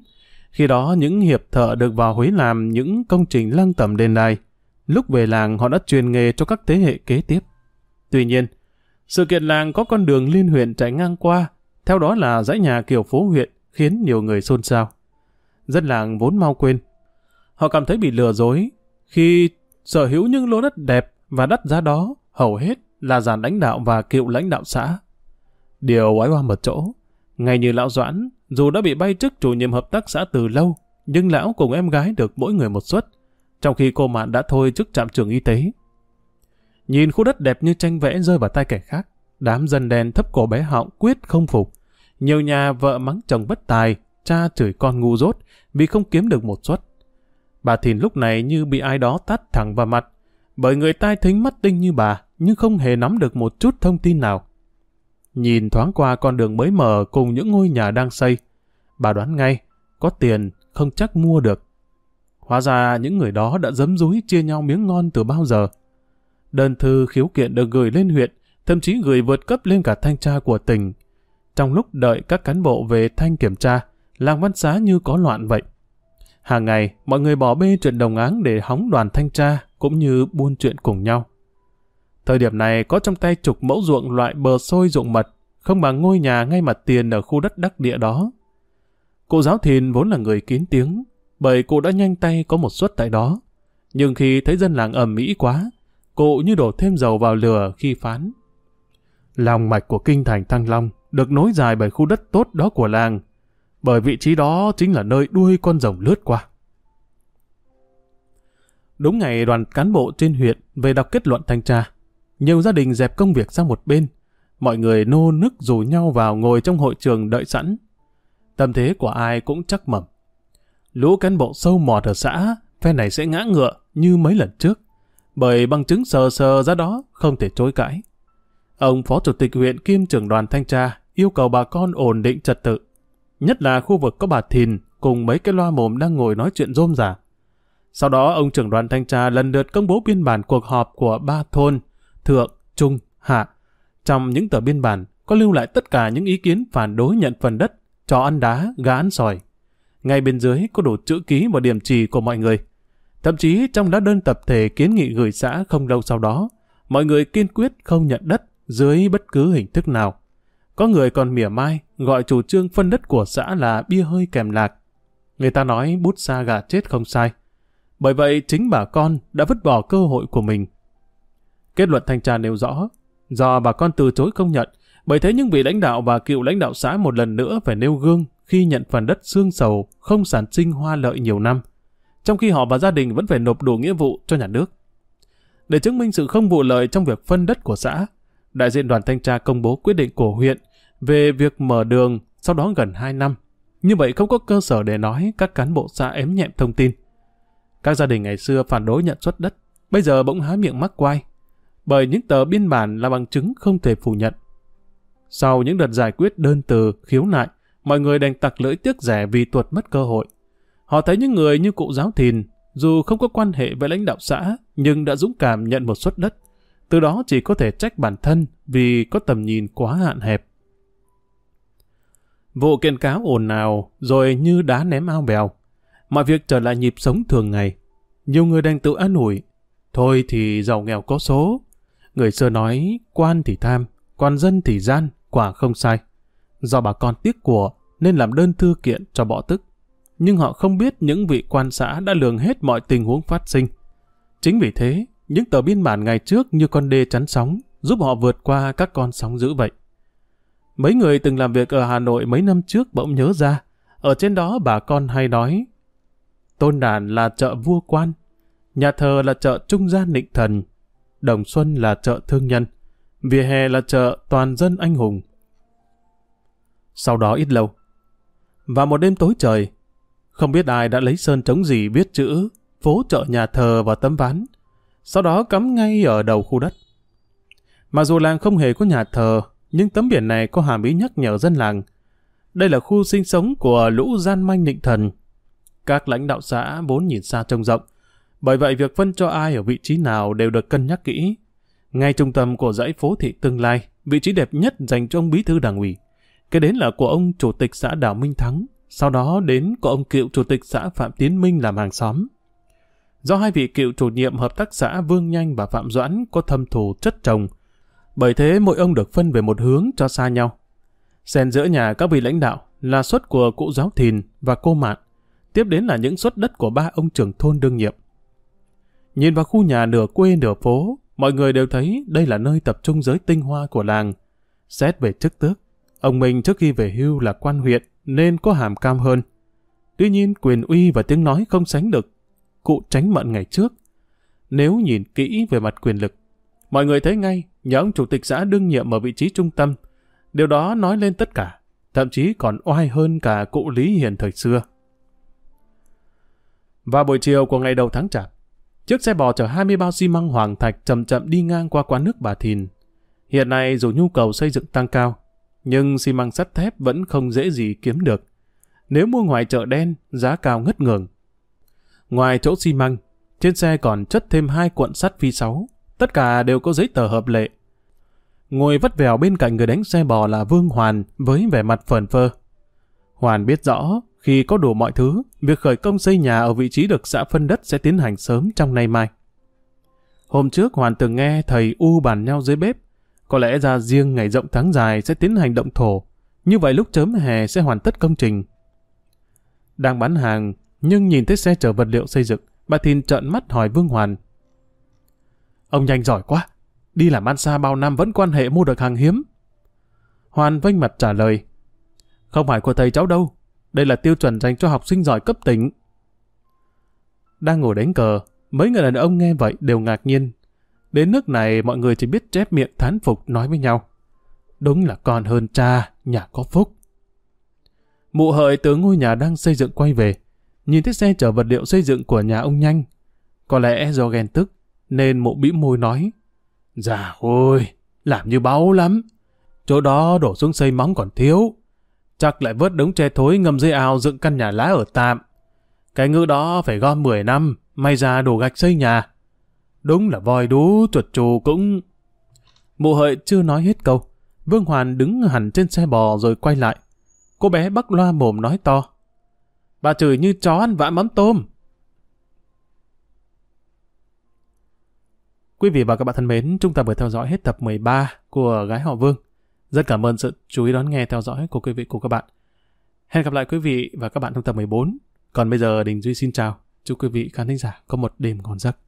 Khi đó những hiệp thợ được vào Huế làm những công trình lăng tẩm đền đài. Lúc về làng họ đã truyền nghề cho các thế hệ kế tiếp. Tuy nhiên, sự kiện làng có con đường liên huyện chạy ngang qua, theo đó là dãy nhà kiểu phố huyện, khiến nhiều người xôn xao. Dân làng vốn mau quên. Họ cảm thấy bị lừa dối khi sở hữu những lô đất đẹp và đắt giá đó hầu hết là giàn lãnh đạo và cựu lãnh đạo xã. Điều oái hoa một chỗ, ngay như lão Doãn, dù đã bị bay chức chủ nhiệm hợp tác xã từ lâu, nhưng lão cùng em gái được mỗi người một suất, trong khi cô Mạn đã thôi chức trạm trưởng y tế. Nhìn khu đất đẹp như tranh vẽ rơi vào tay kẻ khác, đám dân đen thấp cổ bé họng quyết không phục. Nhiều nhà vợ mắng chồng bất tài, cha chửi con ngu dốt vì không kiếm được một suất. Bà Thìn lúc này như bị ai đó tát thẳng vào mặt, bởi người tai thính mắt tinh như bà, nhưng không hề nắm được một chút thông tin nào. Nhìn thoáng qua con đường mới mở cùng những ngôi nhà đang xây, bà đoán ngay, có tiền không chắc mua được. Hóa ra những người đó đã dấm dúi chia nhau miếng ngon từ bao giờ. Đơn thư khiếu kiện được gửi lên huyện, thậm chí gửi vượt cấp lên cả thanh tra của tỉnh. Trong lúc đợi các cán bộ về thanh kiểm tra, làng văn xá như có loạn vậy. Hàng ngày, mọi người bỏ bê chuyện đồng áng để hóng đoàn thanh tra, cũng như buôn chuyện cùng nhau. Thời điểm này có trong tay chục mẫu ruộng loại bờ sôi ruộng mật, không bằng ngôi nhà ngay mặt tiền ở khu đất đắc địa đó. Cụ giáo thìn vốn là người kín tiếng, bởi cụ đã nhanh tay có một suất tại đó. Nhưng khi thấy dân làng ầm mỹ quá, cụ như đổ thêm dầu vào lửa khi phán. Lòng mạch của kinh thành Thăng Long được nối dài bởi khu đất tốt đó của làng, bởi vị trí đó chính là nơi đuôi con rồng lướt qua. Đúng ngày đoàn cán bộ trên huyện về đọc kết luận thanh tra, nhiều gia đình dẹp công việc sang một bên, mọi người nô nức rủ nhau vào ngồi trong hội trường đợi sẵn. Tâm thế của ai cũng chắc mầm. Lũ cán bộ sâu mọt ở xã, phe này sẽ ngã ngựa như mấy lần trước, bởi bằng chứng sờ sờ ra đó không thể chối cãi. Ông Phó Chủ tịch huyện kiêm trưởng đoàn thanh tra yêu cầu bà con ổn định trật tự, nhất là khu vực có bà Thìn cùng mấy cái loa mồm đang ngồi nói chuyện rôm rả. Sau đó ông trưởng đoàn thanh tra lần lượt công bố biên bản cuộc họp của ba thôn, thượng, trung, hạ. Trong những tờ biên bản có lưu lại tất cả những ý kiến phản đối nhận phần đất, cho ăn đá, gà ăn sỏi. Ngay bên dưới có đủ chữ ký và điểm trì của mọi người. Thậm chí trong lá đơn tập thể kiến nghị gửi xã không lâu sau đó, mọi người kiên quyết không nhận đất dưới bất cứ hình thức nào. Có người còn mỉa mai gọi chủ trương phân đất của xã là bia hơi kèm lạc. Người ta nói bút xa gà chết không sai. Bởi vậy chính bà con đã vứt bỏ cơ hội của mình. Kết luận thanh tra nêu rõ, do bà con từ chối công nhận, bởi thế những vị lãnh đạo và cựu lãnh đạo xã một lần nữa phải nêu gương khi nhận phần đất xương sầu không sản sinh hoa lợi nhiều năm, trong khi họ và gia đình vẫn phải nộp đủ nghĩa vụ cho nhà nước. Để chứng minh sự không vụ lợi trong việc phân đất của xã, đại diện đoàn thanh tra công bố quyết định của huyện về việc mở đường sau đó gần 2 năm. Như vậy không có cơ sở để nói các cán bộ xã ém nhẹm thông tin. Các gia đình ngày xưa phản đối nhận xuất đất, bây giờ bỗng há miệng mắc quai, bởi những tờ biên bản là bằng chứng không thể phủ nhận. Sau những đợt giải quyết đơn từ, khiếu nại, mọi người đành tặc lưỡi tiếc rẻ vì tuột mất cơ hội. Họ thấy những người như cụ giáo thìn, dù không có quan hệ với lãnh đạo xã, nhưng đã dũng cảm nhận một suất đất. Từ đó chỉ có thể trách bản thân vì có tầm nhìn quá hạn hẹp. Vụ kiện cáo ồn ào, rồi như đá ném ao bèo. Mọi việc trở lại nhịp sống thường ngày. Nhiều người đang tự an ủi. Thôi thì giàu nghèo có số. Người xưa nói, quan thì tham, quan dân thì gian, quả không sai. Do bà con tiếc của, nên làm đơn thư kiện cho bỏ tức. Nhưng họ không biết những vị quan xã đã lường hết mọi tình huống phát sinh. Chính vì thế, những tờ biên bản ngày trước như con đê chắn sóng, giúp họ vượt qua các con sóng dữ vậy. Mấy người từng làm việc ở Hà Nội mấy năm trước bỗng nhớ ra, ở trên đó bà con hay nói, Tôn Đàn là chợ vua quan, nhà thờ là chợ trung gian nịnh thần, Đồng Xuân là chợ thương nhân, vỉa hè là chợ toàn dân anh hùng. Sau đó ít lâu, và một đêm tối trời, không biết ai đã lấy sơn chống gì viết chữ phố chợ nhà thờ và tấm ván, sau đó cắm ngay ở đầu khu đất. Mặc dù làng không hề có nhà thờ, nhưng tấm biển này có hàm ý nhắc nhở dân làng. Đây là khu sinh sống của lũ gian manh nịnh thần. Các lãnh đạo xã vốn nhìn xa trông rộng, bởi vậy việc phân cho ai ở vị trí nào đều được cân nhắc kỹ. Ngay trung tâm của dãy phố thị tương lai, vị trí đẹp nhất dành cho ông bí thư đảng ủy. Cái đến là của ông chủ tịch xã Đào Minh Thắng, sau đó đến của ông cựu chủ tịch xã Phạm Tiến Minh làm hàng xóm. Do hai vị cựu chủ nhiệm hợp tác xã Vương Nhanh và Phạm Doãn có thâm thù chất chồng, bởi thế mỗi ông được phân về một hướng cho xa nhau. Xen giữa nhà các vị lãnh đạo là suất của cụ giáo thìn và cô mạn, tiếp đến là những suất đất của ba ông trưởng thôn đương nhiệm. Nhìn vào khu nhà nửa quê nửa phố, mọi người đều thấy đây là nơi tập trung giới tinh hoa của làng. Xét về chức tước, ông Minh trước khi về hưu là quan huyện nên có hàm cam hơn. Tuy nhiên quyền uy và tiếng nói không sánh được cụ tránh mận ngày trước. Nếu nhìn kỹ về mặt quyền lực, mọi người thấy ngay nhà ông chủ tịch xã đương nhiệm ở vị trí trung tâm. Điều đó nói lên tất cả, thậm chí còn oai hơn cả cụ Lý Hiền thời xưa. Vào buổi chiều của ngày đầu tháng chạp, chiếc xe bò chở 20 bao xi măng hoàng thạch chậm chậm đi ngang qua quán nước bà Thìn. Hiện nay dù nhu cầu xây dựng tăng cao, nhưng xi măng sắt thép vẫn không dễ gì kiếm được. Nếu mua ngoài chợ đen, giá cao ngất ngường. Ngoài chỗ xi măng, trên xe còn chất thêm hai cuộn sắt phi sáu, tất cả đều có giấy tờ hợp lệ. Ngồi vắt vèo bên cạnh người đánh xe bò là Vương Hoàn với vẻ mặt phờn phơ. Hoàn biết rõ, khi có đủ mọi thứ, việc khởi công xây nhà ở vị trí được xã phân đất sẽ tiến hành sớm trong nay mai. Hôm trước Hoàn từng nghe thầy U bàn nhau dưới bếp, có lẽ ra riêng ngày rộng tháng dài sẽ tiến hành động thổ, như vậy lúc chớm hè sẽ hoàn tất công trình. Đang bán hàng, nhưng nhìn thấy xe chở vật liệu xây dựng, bà Thìn trợn mắt hỏi Vương Hoàn. Ông nhanh giỏi quá, đi làm ăn xa bao năm vẫn quan hệ mua được hàng hiếm. Hoàn vênh mặt trả lời, không phải của thầy cháu đâu, đây là tiêu chuẩn dành cho học sinh giỏi cấp tỉnh. Đang ngồi đánh cờ, mấy người đàn ông nghe vậy đều ngạc nhiên. Đến nước này mọi người chỉ biết chép miệng thán phục nói với nhau. Đúng là con hơn cha, nhà có phúc. Mụ hợi từ ngôi nhà đang xây dựng quay về, nhìn thấy xe chở vật liệu xây dựng của nhà ông nhanh. Có lẽ do ghen tức, nên mụ bĩm môi nói, Dạ ôi, làm như báu lắm. Chỗ đó đổ xuống xây móng còn thiếu. Chắc lại vớt đống tre thối ngâm dưới ao dựng căn nhà lá ở tạm. Cái ngữ đó phải gom 10 năm, may ra đổ gạch xây nhà. Đúng là voi đú, chuột trù cũng... Mụ hợi chưa nói hết câu. Vương Hoàn đứng hẳn trên xe bò rồi quay lại. Cô bé bắc loa mồm nói to. Bà chửi như chó ăn vã mắm tôm. Quý vị và các bạn thân mến, chúng ta vừa theo dõi hết tập 13 của Gái Họ Vương. Rất cảm ơn sự chú ý đón nghe theo dõi của quý vị của các bạn. Hẹn gặp lại quý vị và các bạn trong tập 14. Còn bây giờ Đình Duy xin chào. Chúc quý vị khán thính giả có một đêm ngon giấc.